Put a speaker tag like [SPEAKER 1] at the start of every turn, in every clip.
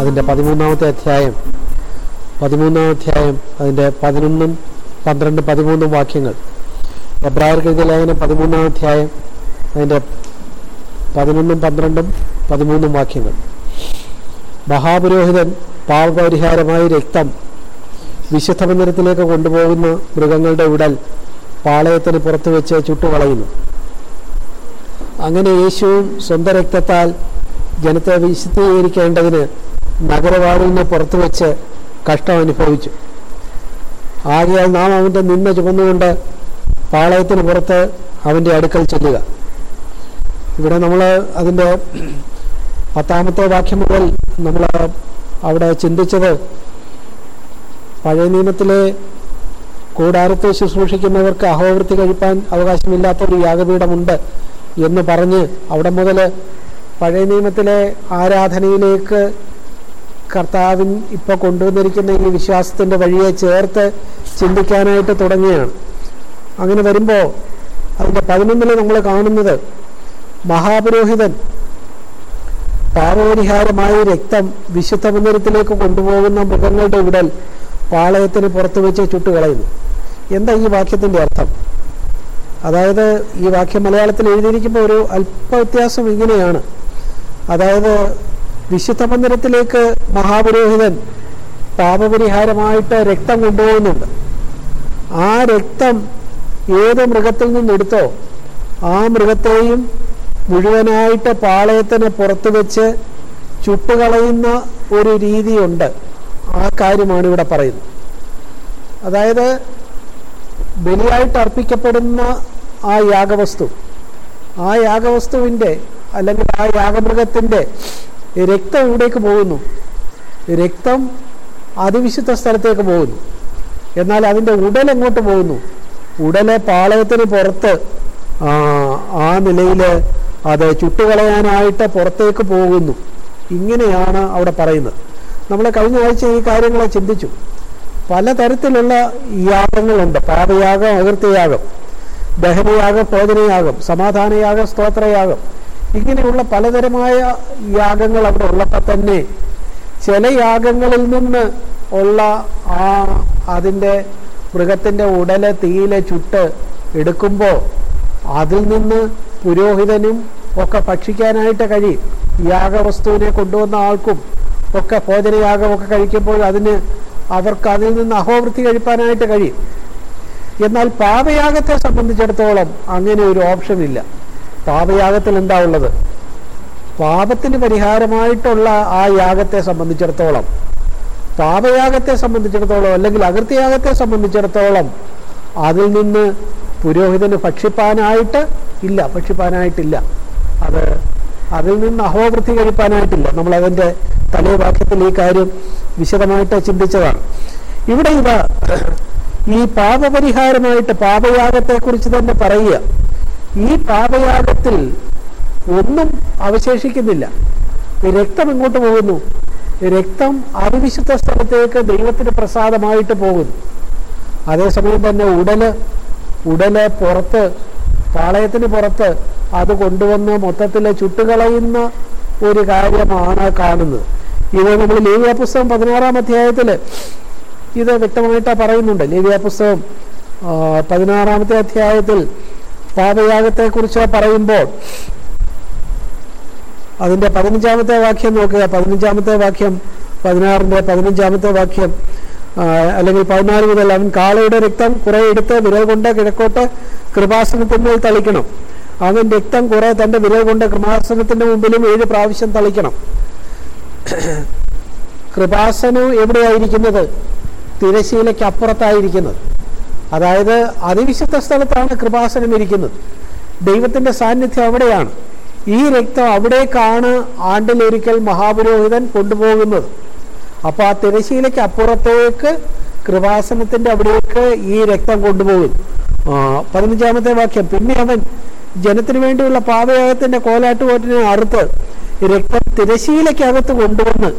[SPEAKER 1] അതിന്റെ പതിമൂന്നാമത്തെ അധ്യായം പതിമൂന്നാം അധ്യായം അതിന്റെ പതിനൊന്നും പന്ത്രണ്ട് പതിമൂന്നും വാക്യങ്ങൾ. എബ്രായർക്കെഴുതിയ ലേഖനം പതിമൂന്നാം അധ്യായം അതിന്റെ പതിനൊന്നും പന്ത്രണ്ടും പതിമൂന്നും വാക്യങ്ങൾ. മഹാപുരോഹിതൻ പാപപരിഹാരമായി രക്തം വിശുദ്ധ മന്ദിരത്തിലേക്ക് കൊണ്ടുപോകുന്ന മൃഗങ്ങളുടെ ഉടൽ പാളയത്തിന് പുറത്തു വെച്ച് ചുട്ടുകളയുന്നു. അങ്ങനെ യേശുവും സ്വന്തം രക്തത്താൽ ജനത്തെ വിശുദ്ധീകരിക്കേണ്ടതിന് നഗരവാടിന് പുറത്തു വെച്ച് കഷ്ടം അനുഭവിച്ചു. ആകയാൽ നാം അവന്റെ നിന്ന ചുമന്നുകൊണ്ട് പാളയത്തിന് പുറത്ത് അവന്റെ അടുക്കൽ ചെല്ലുക. ഇവിടെ നമ്മൾ അതിന്റെ പത്താമത്തെ വാക്യം മുതൽ നമ്മൾ അവിടെ ചിന്തിച്ചത് പഴയ നിയമത്തിലെ കൂടാരത്തെ ശുശ്രൂഷിക്കുന്നവർക്ക് അഹോവൃത്തി കഴിപ്പാൻ അവകാശമില്ലാത്തൊരു യാഗപീഠമുണ്ട് എന്ന് പറഞ്ഞ് അവിടെ മുതൽ പഴയ നിയമത്തിലെ ആരാധനയിലേക്ക് കർത്താവിൻ ഇപ്പോൾ കൊണ്ടുവന്നിരിക്കുന്ന ഈ വിശ്വാസത്തിന്റെ വഴിയെ ചേർത്ത് ചിന്തിക്കാനായിട്ട് തുടങ്ങുകയാണ്. അങ്ങനെ വരുമ്പോൾ അതിന്റെ പതിനൊന്നിൽ നമ്മൾ കാണുന്നത് മഹാപുരോഹിതൻ പാപപരിഹാരമായ രക്തം വിശുദ്ധ മന്ദിരത്തിലേക്ക് കൊണ്ടുപോകുന്ന മൃഗങ്ങളുടെ ഉടൽ പാളയത്തിന് പുറത്തു വെച്ച് ചുട്ടുകളയുന്നു. എന്താ ഈ വാക്യത്തിന്റെ അർത്ഥം? അതായത് ഈ വാക്യം മലയാളത്തിൽ എഴുതിയിരിക്കുമ്പോൾ ഒരു അല്പ വ്യത്യാസം ഇങ്ങനെയാണ്. അതായത് വിശുദ്ധ മന്ദിരത്തിലേക്ക് മഹാപുരോഹിതൻ പാപപരിഹാരമായിട്ട് രക്തം കൊണ്ടുപോകുന്നുണ്ട്. ആ രക്തം ഏത് മൃഗത്തിൽ നിന്നെടുത്തോ ആ മൃഗത്തെയും മുഴുവനായിട്ട് പാളയത്തിന് പുറത്ത് വെച്ച് ചുട്ടുകളയുന്ന ഒരു രീതിയുണ്ട്. ആ കാര്യമാണ് ഇവിടെ പറയുന്നത്. അതായത് ബലിയായിട്ട് അർപ്പിക്കപ്പെടുന്ന ആ യാഗവസ്തു ആ യാഗവസ്തുവിന്റെ അല്ലെങ്കിൽ ആ യാഗമൃഗത്തിന്റെ രക്തം ഇവിടേക്ക് പോകുന്നു. രക്തം അതിവിശുദ്ധ സ്ഥലത്തേക്ക് പോകുന്നു. എന്നാൽ അതിന്റെ ഉടൽ എങ്ങോട്ട് പോകുന്നു? ഉടലെ പാളയത്തിന് പുറത്ത് ആ, നിലയിൽ അത് ചുട്ടുകളയാനായിട്ട് പുറത്തേക്ക് പോകുന്നു. ഇങ്ങനെയാണ് അവിടെ പറയുന്നത്. നമ്മൾ കഴിഞ്ഞ ആഴ്ച ഈ കാര്യങ്ങളെ ചിന്തിച്ചു. പലതരത്തിലുള്ള യാഗങ്ങളുണ്ട്. പാപയാഗം അകൃത്യയാഗം ദഹനയാഗം ഭോജനയാഗം സമാധാനയാഗം സ്തോത്രയാഗം. ഇങ്ങനെയുള്ള പലതരമായ യാഗങ്ങൾ അവിടെ ഉള്ളപ്പോൾ തന്നെ ചില യാഗങ്ങളിൽ നിന്ന് ഉള്ള ആ അതിന്റെ മൃഗത്തിന്റെ ഉടൽ തീയിലെ ചുട്ട് എടുക്കുമ്പോൾ അതിൽ നിന്ന് പുരോഹിതനും ഒക്കെ ഭക്ഷിക്കാനായിട്ട് കഴിയും യാഗവസ്തുവിനെ കൊണ്ടുവന്ന ആൾക്കും ഒക്കെ ഭോജനയാഗമൊക്കെ കഴിക്കുമ്പോൾ അതിന് അവർക്ക് അതിൽ നിന്ന് അഹോവൃത്തി കഴിപ്പാനായിട്ട് കഴിയും എന്നാൽ പാപയാഗത്തെ സംബന്ധിച്ചിടത്തോളം അങ്ങനെ ഒരു ഓപ്ഷൻ ഇല്ല. പാപയാഗത്തിൽ എന്താ ഉള്ളത്? പാപത്തിന് പരിഹാരമായിട്ടുള്ള ആ യാഗത്തെ സംബന്ധിച്ചിടത്തോളം പാപയാഗത്തെ സംബന്ധിച്ചിടത്തോളം അല്ലെങ്കിൽ അകൃത്യയാഗത്തെ സംബന്ധിച്ചിടത്തോളം അതിൽ നിന്ന് പുരോഹിതന് ഭക്ഷിപ്പാനായിട്ട് ഇല്ല ഭക്ഷിപ്പാനായിട്ടില്ല. അത് അതിൽ നിന്ന് അഹോവൃത്തി കഴിപ്പാനായിട്ടില്ല. നമ്മൾ അതിന്റെ തലേ വാക്യത്തിൽ ഈ കാര്യം വിശദമായിട്ട് ചിന്തിച്ചതാണ്. ഇവിടെ ഇവ ഈ പാപപരിഹാരമായിട്ട് പാപയാഗത്തെക്കുറിച്ച് തന്നെ പറയുക. ഈ പാപയാഗത്തിൽ ഒന്നും അവശേഷിക്കുന്നില്ല. രക്തം എങ്ങോട്ട് പോകുന്നു? രക്തം അതിവിശുദ്ധ സ്ഥലത്തേക്ക് ദൈവത്തിന് പ്രസാദമായിട്ട് പോകുന്നു. അതേസമയം തന്നെ ഉടൽ ഉടൽ പുറത്ത് പാളയത്തിന് പുറത്ത് അത് കൊണ്ടുവന്ന് മൊത്തത്തിൽ ചുട്ടുകളയുന്ന ഒരു കാര്യമാണ് കാണുന്നത്. ഇത് നമ്മൾ ലേവിയ പുസ്തകം പതിനാറാം അധ്യായത്തിൽ ഇത് വ്യക്തമായിട്ട് പറയുന്നുണ്ട്. ലേവിയ പുസ്തകം പതിനാറാമത്തെ അധ്യായത്തിൽ പാപയാഗത്തെക്കുറിച്ച് പറയുമ്പോൾ അതിന്റെ പതിനഞ്ചാമത്തെ വാക്യം നോക്കുക. പതിനഞ്ചാമത്തെ വാക്യം പതിനാറിന്റെ പതിനഞ്ചാമത്തെ വാക്യം അല്ലെങ്കിൽ പതിനാല് മുതൽ അവൻ കാളയുടെ രക്തം കുറെ എടുത്ത് വിരൽ കൊണ്ട് കിഴക്കോട്ട് കൃപാസനത്തിന്മേൽ തളിക്കണം. അവൻ രക്തം കുറെ തന്റെ വിരൽ കൊണ്ട് കൃപാസനത്തിന്റെ മുമ്പിലും ഏഴ് പ്രാവശ്യം തളിക്കണം. കൃപാസനം എവിടെയായിരിക്കുന്നത്? തിരശീലയ്ക്ക് അപ്പുറത്തായിരിക്കുന്നത്. അതായത് അതിവിശുദ്ധ സ്ഥലത്താണ് കൃപാസനം ഇരിക്കുന്നത്. ദൈവത്തിന്റെ സാന്നിധ്യം അവിടെയാണ്. ഈ രക്തം അവിടേക്കാണ് ആണ്ടിലൊരിക്കൽ മഹാപുരോഹിതൻ കൊണ്ടുപോകുന്നത്. അപ്പോൾ ആ തിരശീലയ്ക്ക് അപ്പുറത്തേക്ക് കൃപാസനത്തിന്റെ അവിടേക്ക് ഈ രക്തം കൊണ്ടുപോകും പതിനഞ്ചാമത്തെ വാക്യം. പിന്നെ അവൻ ജനത്തിന് വേണ്ടിയുള്ള പാവയാഗത്തിന്റെ കോലാട്ടുകോറ്റിനെ അറുത്ത് രക്തം തിരശീലയ്ക്കകത്ത് കൊണ്ടുവന്ന്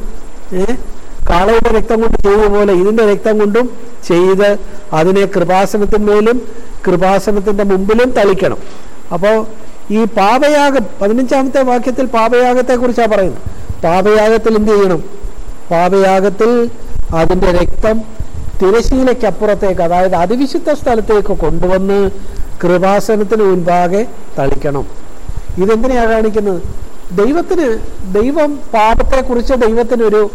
[SPEAKER 1] കാളയുടെ രക്തം കൊണ്ട് ചെയ്ത പോലെ ഇതിന്റെ രക്തം കൊണ്ടും ചെയ്ത് അതിനെ കൃപാസനത്തിന്മേലും കൃപാസനത്തിന്റെ മുമ്പിലും തളിക്കണം. അപ്പോൾ ഈ പാപയാഗം പതിനഞ്ചാമത്തെ വാക്യത്തിൽ പാപയാഗത്തെ കുറിച്ചാണ് പറയുന്നത്. പാപയാഗത്തിൽ എന്ത് ചെയ്യണം? പാപയാഗത്തിൽ അതിന്റെ രക്തം തിരശീലയ്ക്കപ്പുറത്തേക്ക് അതായത് അതിവിശുദ്ധ സ്ഥലത്തേക്ക് കൊണ്ടുവന്ന് കൃപാസനത്തിന് മുൻപാകെ തളിക്കണം. ഇതെങ്ങനെയാണ് കാണിക്കുന്നത്? ദൈവത്തിന് ദൈവം പാപത്തെക്കുറിച്ച് ദൈവത്തിനൊരു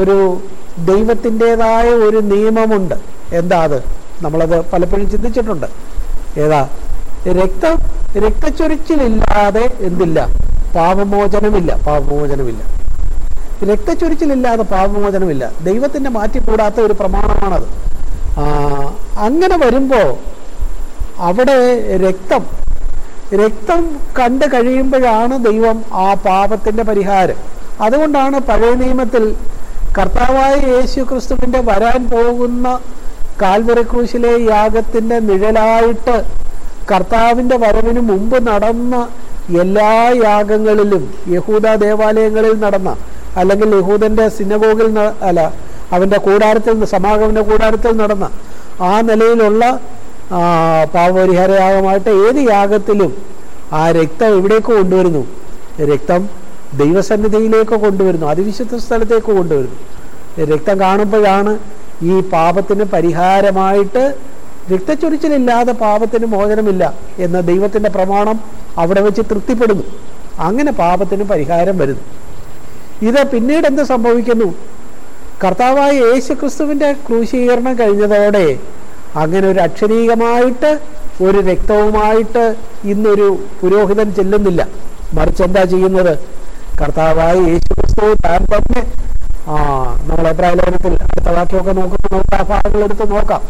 [SPEAKER 1] ഒരു ദൈവത്തിന്റെതായ ഒരു നിയമമുണ്ട്. എന്താ അത്? നമ്മളത് പലപ്പോഴും ചിന്തിച്ചിട്ടുണ്ട്. ഏതാ? രക്തം രക്തച്ചൊരിച്ചിലില്ലാതെ എന്തില്ല? പാപമോചനമില്ല. പാപമോചനമില്ല. രക്തച്ചൊരിച്ചിലില്ലാതെ പാപമോചനമില്ല. ദൈവത്തിന്റെ മാറ്റിക്കൂടാത്ത ഒരു പ്രമാണമാണത്. അങ്ങനെ വരുമ്പോൾ അവിടെ രക്തം രക്തം കണ്ടു കഴിയുമ്പോഴാണ് ദൈവം ആ പാപത്തിന്റെ പരിഹാരം. അതുകൊണ്ടാണ് പഴയ നിയമത്തിൽ കർത്താവായ യേശു ക്രിസ്തുവിന്റെ വരാൻ പോകുന്ന കാൽവറി ക്രൂശിലെ യാഗത്തിന്റെ നിഴലായിട്ട് കർത്താവിന്റെ വരവിന് മുമ്പ് നടന്ന എല്ലാ യാഗങ്ങളിലും യഹൂദ ദേവാലയങ്ങളിൽ നടന്ന അല്ലെങ്കിൽ യഹൂദന്റെ സിനഗോഗിൽ അല്ല അവന്റെ കൂടാരത്തിൽ സമാഗമന കൂടാരത്തിൽ നടന്ന ആ നിലയിലുള്ള പാവപരിഹാര യാഗമായിട്ട് ഏത് യാഗത്തിലും ആ രക്തം എവിടേക്ക് കൊണ്ടുവരുന്നു. രക്തം ദൈവസന്നിധിയിലേക്ക് കൊണ്ടുവരുന്നു. അതിവിശുദ്ധ സ്ഥലത്തേക്ക് കൊണ്ടുവരുന്നു. രക്തം കാണുമ്പോഴാണ് ഈ പാപത്തിന് പരിഹാരമായിട്ട് രക്തച്ചൊരിച്ചിലില്ലാതെ പാപത്തിന് മോചനമില്ല എന്ന ദൈവത്തിന്റെ പ്രമാണം അവിടെ വെച്ച് തൃപ്തിപ്പെടുന്നു. അങ്ങനെ പാപത്തിന് പരിഹാരം വരുന്നു. ഇത് പിന്നീട് എന്ത് സംഭവിക്കുന്നു? കർത്താവായ യേശു ക്രിസ്തുവിന്റെ ക്രൂശീകരണം കഴിഞ്ഞതോടെ അങ്ങനെ ഒരു അക്ഷരീകമായിട്ട് ഒരു രക്തവുമായിട്ട് ഇന്നൊരു പുരോഹിതൻ ചെല്ലുന്നില്ല. മറിച്ച് എന്താ ചെയ്യുന്നത്? കർത്താവായ യേശു ക്രിസ്തു താൻ തന്നെ ആ നമ്മൾ എബ്രാഹിലേഖനത്തിൽ അടുത്ത വാക്യമൊക്കെ നോക്കുമ്പോൾ നമുക്ക് ആ ഭാഗങ്ങൾ എടുത്ത് നോക്കാം.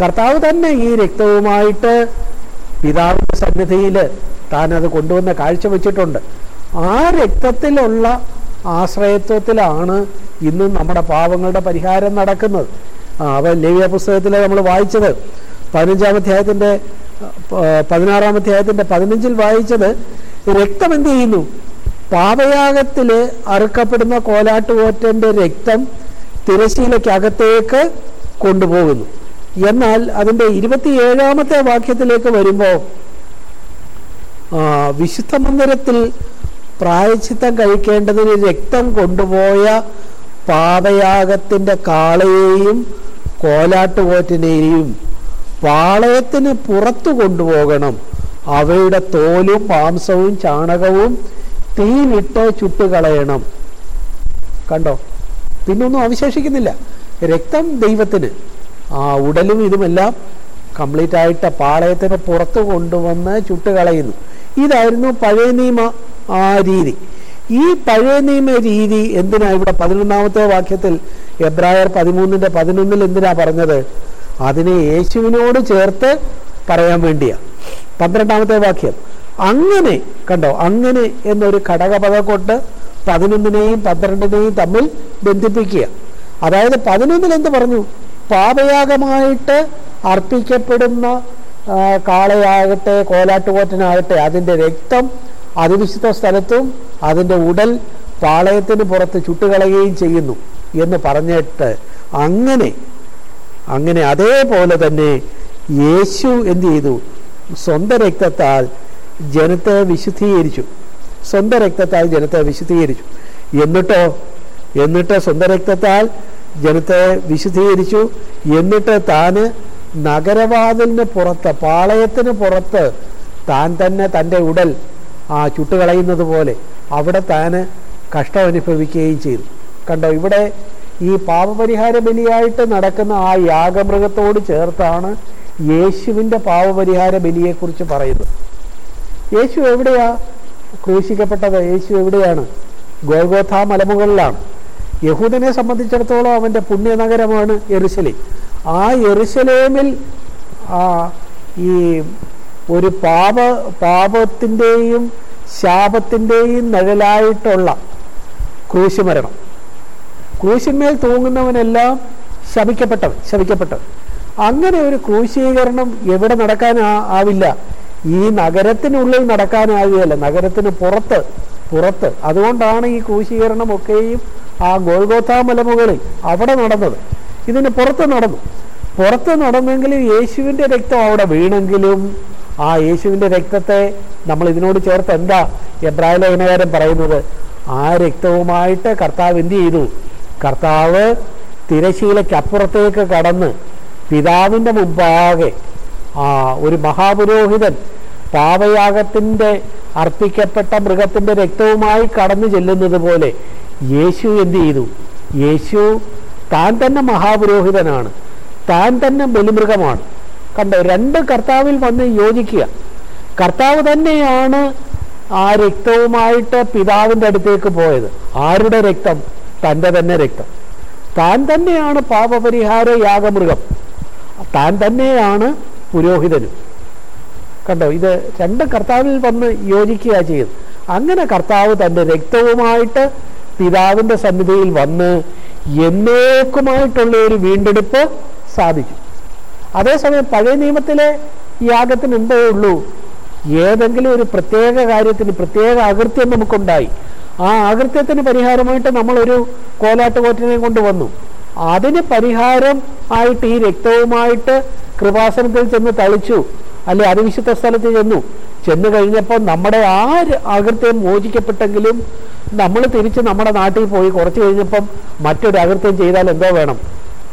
[SPEAKER 1] കർത്താവ് തന്നെ ഈ രക്തവുമായിട്ട് പിതാവിന്റെ സന്നിധിയിൽ താൻ അത് കൊണ്ടുവന്ന കാഴ്ച വെച്ചിട്ടുണ്ട്. ആ രക്തത്തിലുള്ള ആശ്രയത്വത്തിലാണ് ഇന്നും നമ്മുടെ പാവങ്ങളുടെ പരിഹാരം നടക്കുന്നത്. അവ ലേവ്യ പുസ്തകത്തിൽ നമ്മൾ വായിച്ചത് പതിനഞ്ചാം അധ്യായത്തിന്റെ പതിനാറാം അധ്യായത്തിന്റെ പതിനഞ്ചിൽ വായിച്ചത് രക്തം എന്ത് ചെയ്യുന്നു? പാപയാഗത്തിൽ അറുക്കപ്പെടുന്ന കോലാട്ടുപോറ്റന്റെ രക്തം തിരശീലയ്ക്കകത്തേക്ക് കൊണ്ടുപോകുന്നു. എന്നാൽ അതിന്റെ ഇരുപത്തിയേഴാമത്തെ വാക്യത്തിലേക്ക് വരുമ്പോൾ വിശുദ്ധ മന്ദിരത്തിൽ പ്രായച്ചിത്തം കഴിക്കേണ്ടതിന് രക്തം കൊണ്ടുപോയ പാപയാഗത്തിന്റെ കാളയെയും കോലാട്ടുപോറ്റിനെയും പാളയത്തിന് പുറത്തു കൊണ്ടുപോകണം. അവയുടെ തോലും മാംസവും ചാണകവും തീയിലിട്ട് ചുട്ടുകളയണം കണ്ടോ? പിന്നൊന്നും അവശേഷിക്കുന്നില്ല. രക്തം ദൈവത്തിന്. ആ ഉടലും ഇതുമെല്ലാം കംപ്ലീറ്റ് ആയിട്ട് പാളയത്തിന് പുറത്ത് കൊണ്ടുവന്ന് ചുട്ടുകളയുന്നു ഇതായിരുന്നു പഴയ നിയമ ആ രീതി. ഈ പഴയ നിയമ രീതി എന്തിനാ ഇവിടെ പതിനൊന്നാമത്തെ വാക്യത്തിൽ എബ്രായർ പതിമൂന്നിന്റെ പതിനൊന്നിൽ എന്തിനാ പറഞ്ഞത്? അതിനെ യേശുവിനോട് ചേർത്ത് പറയാൻ വേണ്ടിയാ. പന്ത്രണ്ടാമത്തെ വാക്യം. അങ്ങനെ കണ്ടോ? അങ്ങനെ എന്നൊരു ഘടകപദം കൊണ്ട് പതിനൊന്നിനെയും പന്ത്രണ്ടിനെയും തമ്മിൽ ബന്ധിപ്പിക്കുക. അതായത് പതിനൊന്നിൽ എന്ത് പറഞ്ഞു? പാപയാഗമായിട്ട് അർപ്പിക്കപ്പെടുന്ന കാളയാകട്ടെ കോലാട്ടുപോറ്റനാകട്ടെ അതിന്റെ രക്തം അതിവിശുദ്ധ സ്ഥലത്തും അതിന്റെ ഉടൽ പാളയത്തിന് പുറത്ത് ചുട്ടുകളയുകയും ചെയ്യുന്നു എന്ന് പറഞ്ഞിട്ട് അങ്ങനെ അങ്ങനെ അതേപോലെ തന്നെ യേശു എന്ത് ചെയ്തു? സ്വന്തം രക്തത്താൽ ജനത്തെ വിശുദ്ധീകരിച്ചു. സ്വന്തം രക്തത്താൽ ജനത്തെ വിശുദ്ധീകരിച്ചു. എന്നിട്ടോ? എന്നിട്ട് സ്വന്തം രക്തത്താൽ ജനത്തെ വിശുദ്ധീകരിച്ചു. എന്നിട്ട് താന് നഗരവാതിലിന് പുറത്ത് പാളയത്തിന് പുറത്ത് താൻ തന്നെ തന്റെ ഉടൽ ആ ചുട്ടുകളയുന്നത് പോലെ അവിടെ താന് കഷ്ടം അനുഭവിക്കുകയും ചെയ്തു. കണ്ടോ? ഇവിടെ ഈ പാപപരിഹാര ബലിയായിട്ട് നടക്കുന്ന ആ യാഗമൃഗത്തോട് ചേർത്താണ് യേശുവിന്റെ പാപപരിഹാര ബലിയെക്കുറിച്ച് പറയുന്നത്. യേശു എവിടെയാ? ക്രൂശിക്കപ്പെട്ടത് യേശു എവിടെയാണ്? ഗോഗോഥ മലമുകളിലാണ്. യഹൂദനെ സംബന്ധിച്ചിടത്തോളം അവന്റെ പുണ്യനഗരമാണ് എറുശലേം ആ എറുശലേമിൽ ഈ ഒരു പാപ പാപത്തിന്റെയും ശാപത്തിന്റെയും നിഴലായിട്ടുള്ള ക്രൂശുമരണം. ക്രൂശിന്മേൽ തൂങ്ങുന്നവനെല്ലാം ശപിക്കപ്പെട്ടവൻ ശപിക്കപ്പെട്ടവൻ. അങ്ങനെ ഒരു ക്രൂശീകരണം എവിടെ നടക്കാൻ ആവില്ല. ഈ നഗരത്തിനുള്ളിൽ നടക്കാനാകുകയല്ല നഗരത്തിന് പുറത്ത് പുറത്ത്. അതുകൊണ്ടാണ് ഈ ക്രൂശീകരണമൊക്കെയും ആ ഗോൾഗോത്ത മലമുകളിൽ അവിടെ നടന്നത്. ഇതിന് പുറത്ത് നടന്നു. പുറത്ത് നടന്നെങ്കിലും യേശുവിന്റെ രക്തം അവിടെ വീണെങ്കിലും ആ യേശുവിന്റെ രക്തത്തെ നമ്മൾ ഇതിനോട് ചേർത്ത് എന്താ എബ്രാഹിം ലേഖനകാരൻ പറയുന്നത്? ആ രക്തവുമായിട്ട് കർത്താവ് എന്ത് ചെയ്തു? കർത്താവ് തിരശീലയ്ക്കപ്പുറത്തേക്ക് കടന്ന് പിതാവിന്റെ മുമ്പാകെ ആ ഒരു മഹാപുരോഹിതൻ പാപയാഗത്തിന്റെ അർപ്പിക്കപ്പെട്ട മൃഗത്തിന്റെ രക്തവുമായി കടന്നു ചെല്ലുന്നത് പോലെ യേശു എന്ത് ചെയ്തു? യേശു താൻ തന്നെ മഹാപുരോഹിതനാണ്. താൻ തന്നെ ബലിമൃഗമാണ്. കണ്ടോ രണ്ട് കർത്താവിൽ വന്ന് യോജിക്കുക. കർത്താവ് തന്നെയാണ് ആ രക്തവുമായിട്ട് പിതാവിന്റെ അടുത്തേക്ക് പോയത്. ആരുടെ രക്തം? തന്റെ തന്നെ രക്തം. താൻ തന്നെയാണ് പാപപരിഹാര യാഗമൃഗം. താൻ തന്നെയാണ് പുരോഹിതനും. കണ്ടോ ഇത് രണ്ട് കർത്താവിൽ വന്ന് യോജിക്കുക ചെയ്യുന്നത് അങ്ങനെ കർത്താവ് തന്റെ രക്തവുമായിട്ട് പിതാവിന്റെ സന്നിധിയിൽ വന്ന് എന്നേക്കുമായിട്ടുള്ള ഒരു വീണ്ടെടുപ്പ് സാധിക്കും അതേസമയം പഴയ നിയമത്തിലെ യാഗത്തിന് എന്തേ ഉള്ളൂ ഏതെങ്കിലും ഒരു പ്രത്യേക കാര്യത്തിന് പ്രത്യേക അകൃത്യം നമുക്കുണ്ടായി. ആ അകൃത്യത്തിന് പരിഹാരമായിട്ട് നമ്മളൊരു കോലാട്ടുകോറ്റിനെ കൊണ്ടുവന്നു അതിന് പരിഹാരം ആയിട്ട് ഈ രക്തവുമായിട്ട് കൃപാസനത്തിൽ ചെന്ന് തളിച്ചു. അല്ലെ അതിവിശുദ്ധ സ്ഥലത്ത് ചെന്നു. ചെന്നു കഴിഞ്ഞപ്പോൾ നമ്മുടെ ആ അകൃത്യം മോചിക്കപ്പെട്ടെങ്കിലും നമ്മൾ തിരിച്ച് നമ്മുടെ നാട്ടിൽ പോയി കുറച്ച് കഴിഞ്ഞപ്പം മറ്റൊരു അകൃത്യം ചെയ്താൽ എന്തോ വേണം.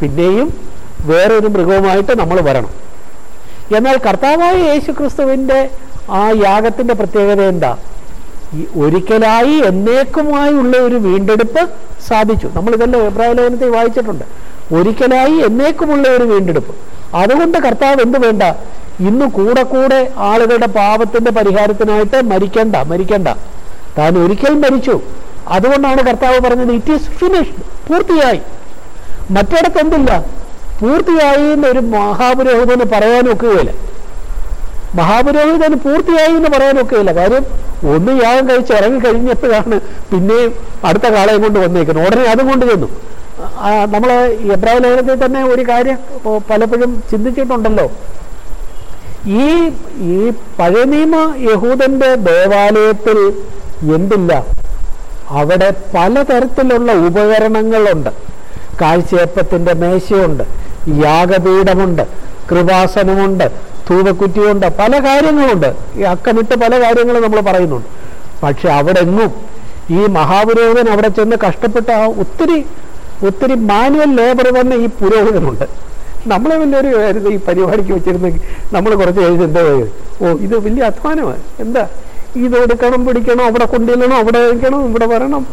[SPEAKER 1] പിന്നെയും വേറൊരു മൃഗവുമായിട്ട് നമ്മൾ വരണം. എന്നാൽ കർത്താവായ യേശു ആ യാഗത്തിന്റെ പ്രത്യേകത എന്താ? ഈ ഒരിക്കലായി എന്നേക്കുമായുള്ള ഒരു വീണ്ടെടുപ്പ് സാധിച്ചു. നമ്മൾ ഇതെല്ലാം എബ്രാഹിം ലേഖനത്തിൽ വായിച്ചിട്ടുണ്ട്. ഒരിക്കലായി എന്നേക്കുമുള്ള ഒരു വീണ്ടെടുപ്പ്. അതുകൊണ്ട് കർത്താവ് എന്ത് വേണ്ട? ഇന്ന് കൂടെ കൂടെ ആളുകളുടെ പാപത്തിന്റെ പരിഹാരത്തിനായിട്ട് മരിക്കണ്ട മരിക്കണ്ട. താൻ ഒരിക്കൽ മരിച്ചു. അതുകൊണ്ടാണ് കർത്താവ് പറഞ്ഞത് ഇറ്റ് ഈസ് ഫിനിഷ്ഡ് പൂർത്തിയായി. മറ്റിടത്ത് എന്തില്ല? പൂർത്തിയായി എന്നൊരു മഹാപുരോഹിതന് പറയാനൊക്കുകയില്ല. മഹാപുരോഹിതന് പൂർത്തിയായി എന്ന് പറയാനൊക്കെയില്ല കാര്യം ഒന്ന് യാഗം കഴിച്ച് ഇറങ്ങി കഴിഞ്ഞപ്പോഴാണ് പിന്നെയും അടുത്ത കാളയും കൊണ്ട് വന്നേക്കുന്നത്. ഉടനെ അതും കൊണ്ട് നമ്മൾ എബ്രാഹിം ലേഖനത്തിൽ തന്നെ ഒരു കാര്യം പലപ്പോഴും ചിന്തിച്ചിട്ടുണ്ടല്ലോ. ഈ ഈ പഴയ നിയമ യഹൂദന്റെ ദേവാലയത്തിൽ എന്തില്ല? അവിടെ പലതരത്തിലുള്ള ഉപകരണങ്ങളുണ്ട്. കാഴ്ചയപ്പത്തിന്റെ മേശയുണ്ട് യാഗപീഠമുണ്ട് കൃപാസനമുണ്ട് ധൂപക്കുറ്റിയുണ്ട് പല കാര്യങ്ങളുണ്ട്. ഈ അക്കമിട്ട് പല കാര്യങ്ങളും നമ്മൾ പറയുന്നുണ്ട്. പക്ഷെ അവിടെ എങ്ങും ഈ മഹാപുരോഹിതൻ അവിടെ ചെന്ന് കഷ്ടപ്പെട്ട ഒത്തിരി ഒത്തിരി മാനുവൽ ലേബർ തന്നെ ഈ പുരോഹിതനുണ്ട് നമ്മളെ വലിയൊരു കാര്യം ഈ പരിപാടിക്ക് വെച്ചിരുന്നെങ്കിൽ നമ്മൾ കുറച്ച് കഴിഞ്ഞ് എന്താ? ഓ ഇത് വലിയ അധ്വാനമാണ്. എന്താ? ഇത് എടുക്കണം പിടിക്കണം? അവിടെ കൊണ്ടുവരണം? അവിടെ വയ്ക്കണം? ഇവിടെ വരണം.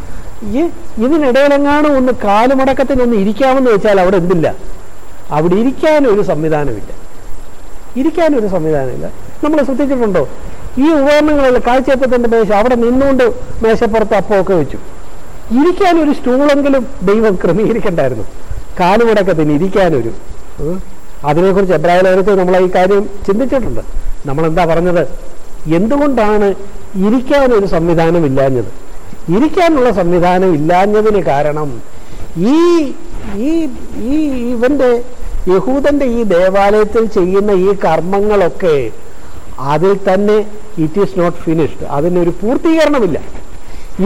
[SPEAKER 1] ഈ ഇതിനിടയിലെങ്ങാനും ഒന്ന് കാലുമടക്കത്തിന് ഒന്ന് ഇരിക്കാമെന്ന് വെച്ചാൽ അവിടെ എന്തില്ല? അവിടെ ഇരിക്കാനൊരു സംവിധാനമില്ല. ഇരിക്കാനൊരു സംവിധാനമില്ല. നമ്മൾ ശ്രദ്ധിച്ചിട്ടുണ്ടോ? ഈ ഉപകരണങ്ങളല്ല കാഴ്ചയപ്പത്തിന്റെ മേശ അവിടെ നിന്നുകൊണ്ട് മേശപ്പുറത്ത് അപ്പമൊക്കെ വെച്ചു. ഇരിക്കാനൊരു സ്റ്റൂളെങ്കിലും ദൈവം ക്രമീകരിക്കണ്ടായിരുന്നു. കാലുമടക്കത്തിന് ഇരിക്കാനൊരു. അതിനെക്കുറിച്ച് എബ്രാഹിം നമ്മൾ ഈ കാര്യം ചിന്തിച്ചിട്ടുണ്ട്. നമ്മൾ എന്താ പറഞ്ഞത്? എന്തുകൊണ്ടാണ് ഇരിക്കാനൊരു സംവിധാനം ഇല്ലാഞ്ഞത് ഇരിക്കാനുള്ള സംവിധാനം ഇല്ലാഞ്ഞതിന് കാരണം ഈ ഈ ഈ ഇവന്റെ യഹൂദന്റെ ഈ ദേവാലയത്തിൽ ചെയ്യുന്ന ഈ കർമ്മങ്ങളൊക്കെ അതിൽ തന്നെ ഇറ്റ് ഈസ് നോട്ട് ഫിനിഷ്ഡ് അതിനൊരു പൂർത്തീകരണമില്ല.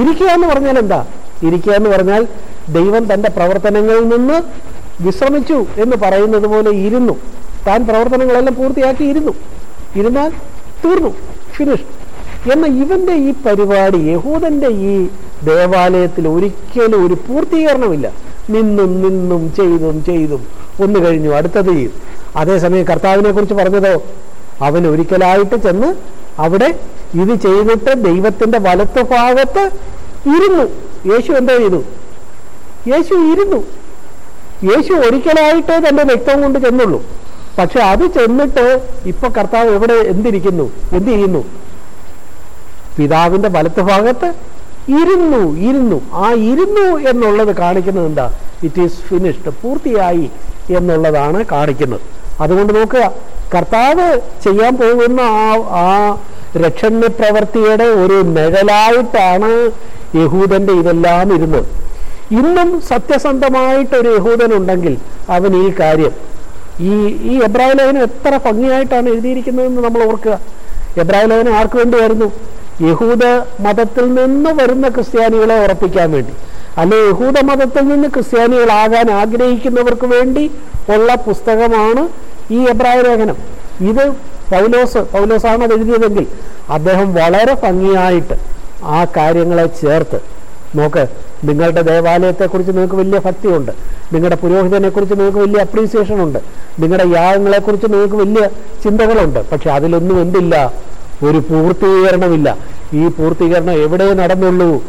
[SPEAKER 1] ഇരിക്കുക എന്ന് പറഞ്ഞാൽ എന്താ ഇരിക്കുക എന്ന് പറഞ്ഞാൽ ദൈവം തന്റെ പ്രവർത്തനങ്ങളിൽ നിന്ന് വിശ്രമിച്ചു എന്ന് പറയുന്നത് പോലെ ഇരുന്നു. താൻ പ്രവർത്തനങ്ങളെല്ലാം പൂർത്തിയാക്കി ഇരുന്നു. ഇരുന്നാൽ തീർന്നു. ഫിനിഷ് എന്ന ഇവന്റെ ഈ പരിപാടി യഹൂദന്റെ ഈ ദേവാലയത്തിൽ ഒരിക്കലും ഒരു പൂർത്തീകരണമില്ല നിന്നും നിന്നും ചെയ്തും ചെയ്തും. ഒന്ന് കഴിഞ്ഞു അടുത്തത് ചെയ്യും അതേസമയം കർത്താവിനെ കുറിച്ച് പറഞ്ഞതോ? അവൻ ഒരിക്കലായിട്ട് ചെന്ന് അവിടെ ഇത് ചെയ്തിട്ട് ദൈവത്തിന്റെ വലത്ത് ഭാഗത്ത് ഇരുന്നു. യേശു എന്താ ചെയ്തു? യേശു ഇരുന്നു. യേശു ഒരിക്കലായിട്ടേ തന്റെ രക്തം കൊണ്ട് ചെന്നുള്ളൂ. പക്ഷെ അത് ചെന്നിട്ട് ഇപ്പൊ കർത്താവ് എവിടെ എന്തിരിക്കുന്നു? എന്ത് ചെയ്യുന്നു? പിതാവിന്റെ വലത്ത് ഭാഗത്ത് ഇരുന്നു ഇരുന്നു. ആ ഇരുന്നു എന്നുള്ളത് കാണിക്കുന്നത് എന്താ? ഇറ്റ് ഈസ് ഫിനിഷ്ഡ് പൂർത്തിയായി എന്നുള്ളതാണ് കാണിക്കുന്നത്. അതുകൊണ്ട് നോക്കുക കർത്താവ് ചെയ്യാൻ പോകുന്ന ആ ആ രക്ഷണ പ്രവൃത്തിയുടെ ഒരു നിഴലായിട്ടാണ് യഹൂദന്റെ ഇതെല്ലാം ഇരുന്ന്. ഇന്നും സത്യസന്ധമായിട്ട് ഒരു യഹൂദൻ ഉണ്ടെങ്കിൽ അവൻ ഈ കാര്യം ഈ ഈ എബ്രാഹിം ലേഖനം എത്ര ഭംഗിയായിട്ടാണ് എഴുതിയിരിക്കുന്നതെന്ന് നമ്മൾ ഓർക്കുക. എബ്രാഹിം ലേഖനം ആർക്ക് വേണ്ടിയായിരുന്നു? യഹൂദ മതത്തിൽ നിന്ന് വരുന്ന ക്രിസ്ത്യാനികളെ ഉറപ്പിക്കാൻ വേണ്ടി. അല്ലെ യഹൂദ മതത്തിൽ നിന്ന് ക്രിസ്ത്യാനികളാകാൻ ആഗ്രഹിക്കുന്നവർക്ക് വേണ്ടി ഉള്ള പുസ്തകമാണ് ഈ എബ്രാഹിം ലേഖനം. ഇത് പൗലോസ് പൗലോസാണ് എഴുതിയതെങ്കിൽ അദ്ദേഹം വളരെ ഭംഗിയായിട്ട് ആ കാര്യങ്ങളെ ചേർത്ത് നോക്ക് നിങ്ങളുടെ ദേവാലയത്തെക്കുറിച്ച് നിങ്ങൾക്ക് വലിയ ഭക്തിയുണ്ട്. നിങ്ങളുടെ പുരോഹിതനെക്കുറിച്ച് നിങ്ങൾക്ക് വലിയ അപ്രീസിയേഷൻ ഉണ്ട് നിങ്ങളുടെ യാഗങ്ങളെക്കുറിച്ച് നിങ്ങൾക്ക് വലിയ ചിന്തകളുണ്ട്. പക്ഷെ അതിലൊന്നും എന്തില്ല? ഒരു പൂർത്തീകരണമില്ല. ഈ പൂർത്തീകരണം എവിടെ നടന്നുള്ളൂ?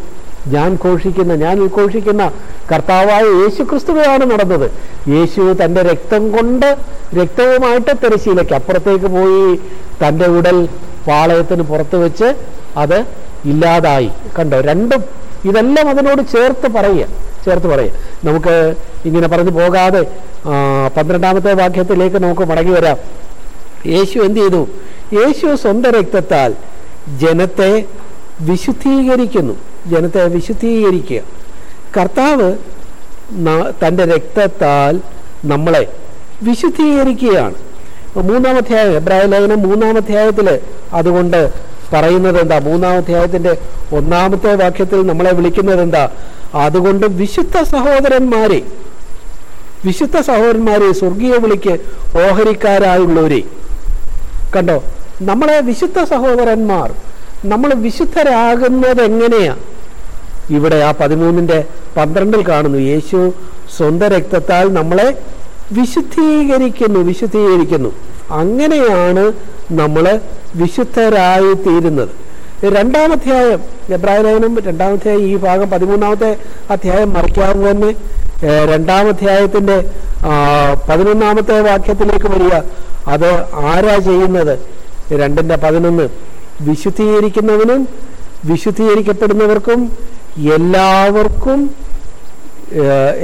[SPEAKER 1] ഞാൻ ഘോഷിക്കുന്ന ഞാൻ ഉദ്ഘോഷിക്കുന്ന കർത്താവായ യേശു ക്രിസ്തുവാണ് നടന്നത്. യേശു തന്റെ രക്തം കൊണ്ട് രക്തവുമായിട്ട് തെരശ്ശീലയ്ക്ക് അപ്പുറത്തേക്ക് പോയി തന്റെ ഉടൽ പാളയത്തിന് പുറത്ത് വെച്ച് അത് ഇല്ലാതായി. കണ്ടോ? രണ്ടും ഇതെല്ലാം അതിനോട് ചേർത്ത് പറയുക. ചേർത്ത് പറയുക. നമുക്ക് ഇങ്ങനെ പറഞ്ഞു പോകാതെ പന്ത്രണ്ടാമത്തെ വാക്യത്തിലേക്ക് നമുക്ക് മടങ്ങി വരാം. യേശു എന്ത് ചെയ്തു? യേശു സ്വന്തം രക്തത്താൽ ജനത്തെ വിശുദ്ധീകരിക്കുന്നു. ജനത്തെ വിശുദ്ധീകരിക്കുക. കർത്താവ് തന്റെ രക്തത്താൽ നമ്മളെ വിശുദ്ധീകരിക്കുകയാണ്. മൂന്നാമധ്യായം എബ്രായ ലേഖനം മൂന്നാം അധ്യായത്തിൽ അതുകൊണ്ട് പറയുന്നത് എന്താ മൂന്നാം ഒന്നാമത്തെ വാക്യത്തിൽ നമ്മളെ വിളിക്കുന്നത് എന്താ അതുകൊണ്ട് വിശുദ്ധ സഹോദരന്മാരെ വിശുദ്ധ സഹോദരന്മാരെ സ്വർഗീയ വിളിക്ക് ഓഹരിക്കാരായുള്ളവരെ. കണ്ടോ? നമ്മളെ വിശുദ്ധ സഹോദരന്മാർ നമ്മൾ വിശുദ്ധരാകുന്നത് എങ്ങനെയാ ഇവിടെ ആ പതിമൂന്നിന്റെ പന്ത്രണ്ടിൽ കാണുന്നു യേശു സ്വന്തം രക്തത്താൽ നമ്മളെ വിശുദ്ധീകരിക്കുന്നു വിശുദ്ധീകരിക്കുന്നു. അങ്ങനെയാണ് നമ്മൾ വിശുദ്ധരായി തീരുന്നത്. രണ്ടാമധ്യായം എബ്രാഹിലേനും രണ്ടാമധ്യായം ഈ ഭാഗം പതിമൂന്നാമത്തെ അധ്യായം മറിക്കാതെ തന്നെ രണ്ടാമധ്യായത്തിന്റെ പതിനൊന്നാമത്തെ വാക്യത്തിലേക്ക് വരിക. അത് ആരാ ചെയ്യുന്നത്? രണ്ടിന്റെ പതിനൊന്ന്. വിശുദ്ധീകരിക്കുന്നവനും വിശുദ്ധീകരിക്കപ്പെടുന്നവർക്കും എല്ലാവർക്കും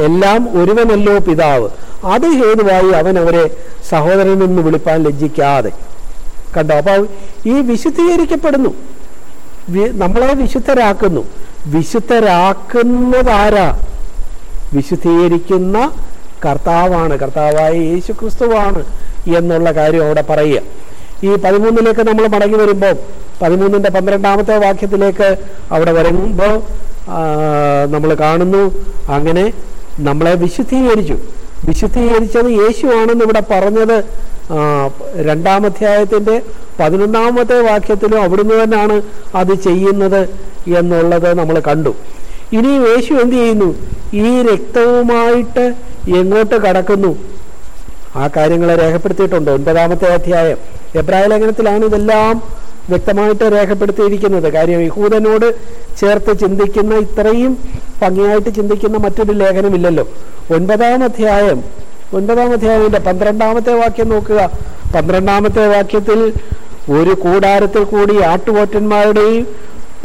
[SPEAKER 1] എല്ലാം ഒരുവനല്ലോ പിതാവ്. അത് ഹേതുവായി അവൻ അവരെ സഹോദരൻ എന്ന് വിളിപ്പാൻ ലജ്ജിക്കാതെ. കണ്ടോ? അപ്പോൾ ഈ വിശുദ്ധീകരിക്കപ്പെടുന്നു. നമ്മളെ വിശുദ്ധരാക്കുന്നു. വിശുദ്ധരാക്കുന്നതാരാ? വിശുദ്ധീകരിക്കുന്ന കർത്താവാണ് കർത്താവായ യേശു ക്രിസ്തുവാണ് എന്നുള്ള കാര്യം അവിടെ പറയുക. ഈ പതിമൂന്നിലേക്ക് നമ്മൾ മടങ്ങി വരുമ്പോൾ പതിമൂന്നിന്റെ പന്ത്രണ്ടാമത്തെ വാക്യത്തിലേക്ക് അവിടെ വരുമ്പോൾ നമ്മൾ കാണുന്നു അങ്ങനെ നമ്മളെ വിശുദ്ധീകരിച്ചു. വിശുദ്ധീകരിച്ചത് യേശുവാണെന്ന് ഇവിടെ പറഞ്ഞത് രണ്ടാമധ്യായത്തിന്റെ പതിനൊന്നാമത്തെ വാക്യത്തിലും അവിടുന്ന് തന്നെയാണ് അത് ചെയ്യുന്നത് എന്നുള്ളത് നമ്മൾ കണ്ടു. ഇനി യേശു എന്ത് ചെയ്യുന്നു? ഈ രക്തവുമായിട്ട് എങ്ങോട്ട് കടക്കുന്നു? ആ കാര്യങ്ങളെ രേഖപ്പെടുത്തിയിട്ടുണ്ട് ഒൻപതാമത്തെ അധ്യായം. എബ്രാഹിം ലേഖനത്തിലാണ് ഇതെല്ലാം വ്യക്തമായിട്ട് രേഖപ്പെടുത്തിയിരിക്കുന്നത്. കാര്യം യഹൂദനോട് ചേർത്ത് ചിന്തിക്കുന്ന ഇത്രയും ഭംഗിയായിട്ട് ചിന്തിക്കുന്ന മറ്റൊരു ലേഖനമില്ലല്ലോ. ഒൻപതാം അധ്യായം ഒൻപതാം അധ്യായത്തിന്റെ പന്ത്രണ്ടാമത്തെ വാക്യം നോക്കുക. പന്ത്രണ്ടാമത്തെ വാക്യത്തിൽ ഒരു കൂടാരത്തിൽ കൂടി ആട്ടുപോറ്റന്മാരുടെയും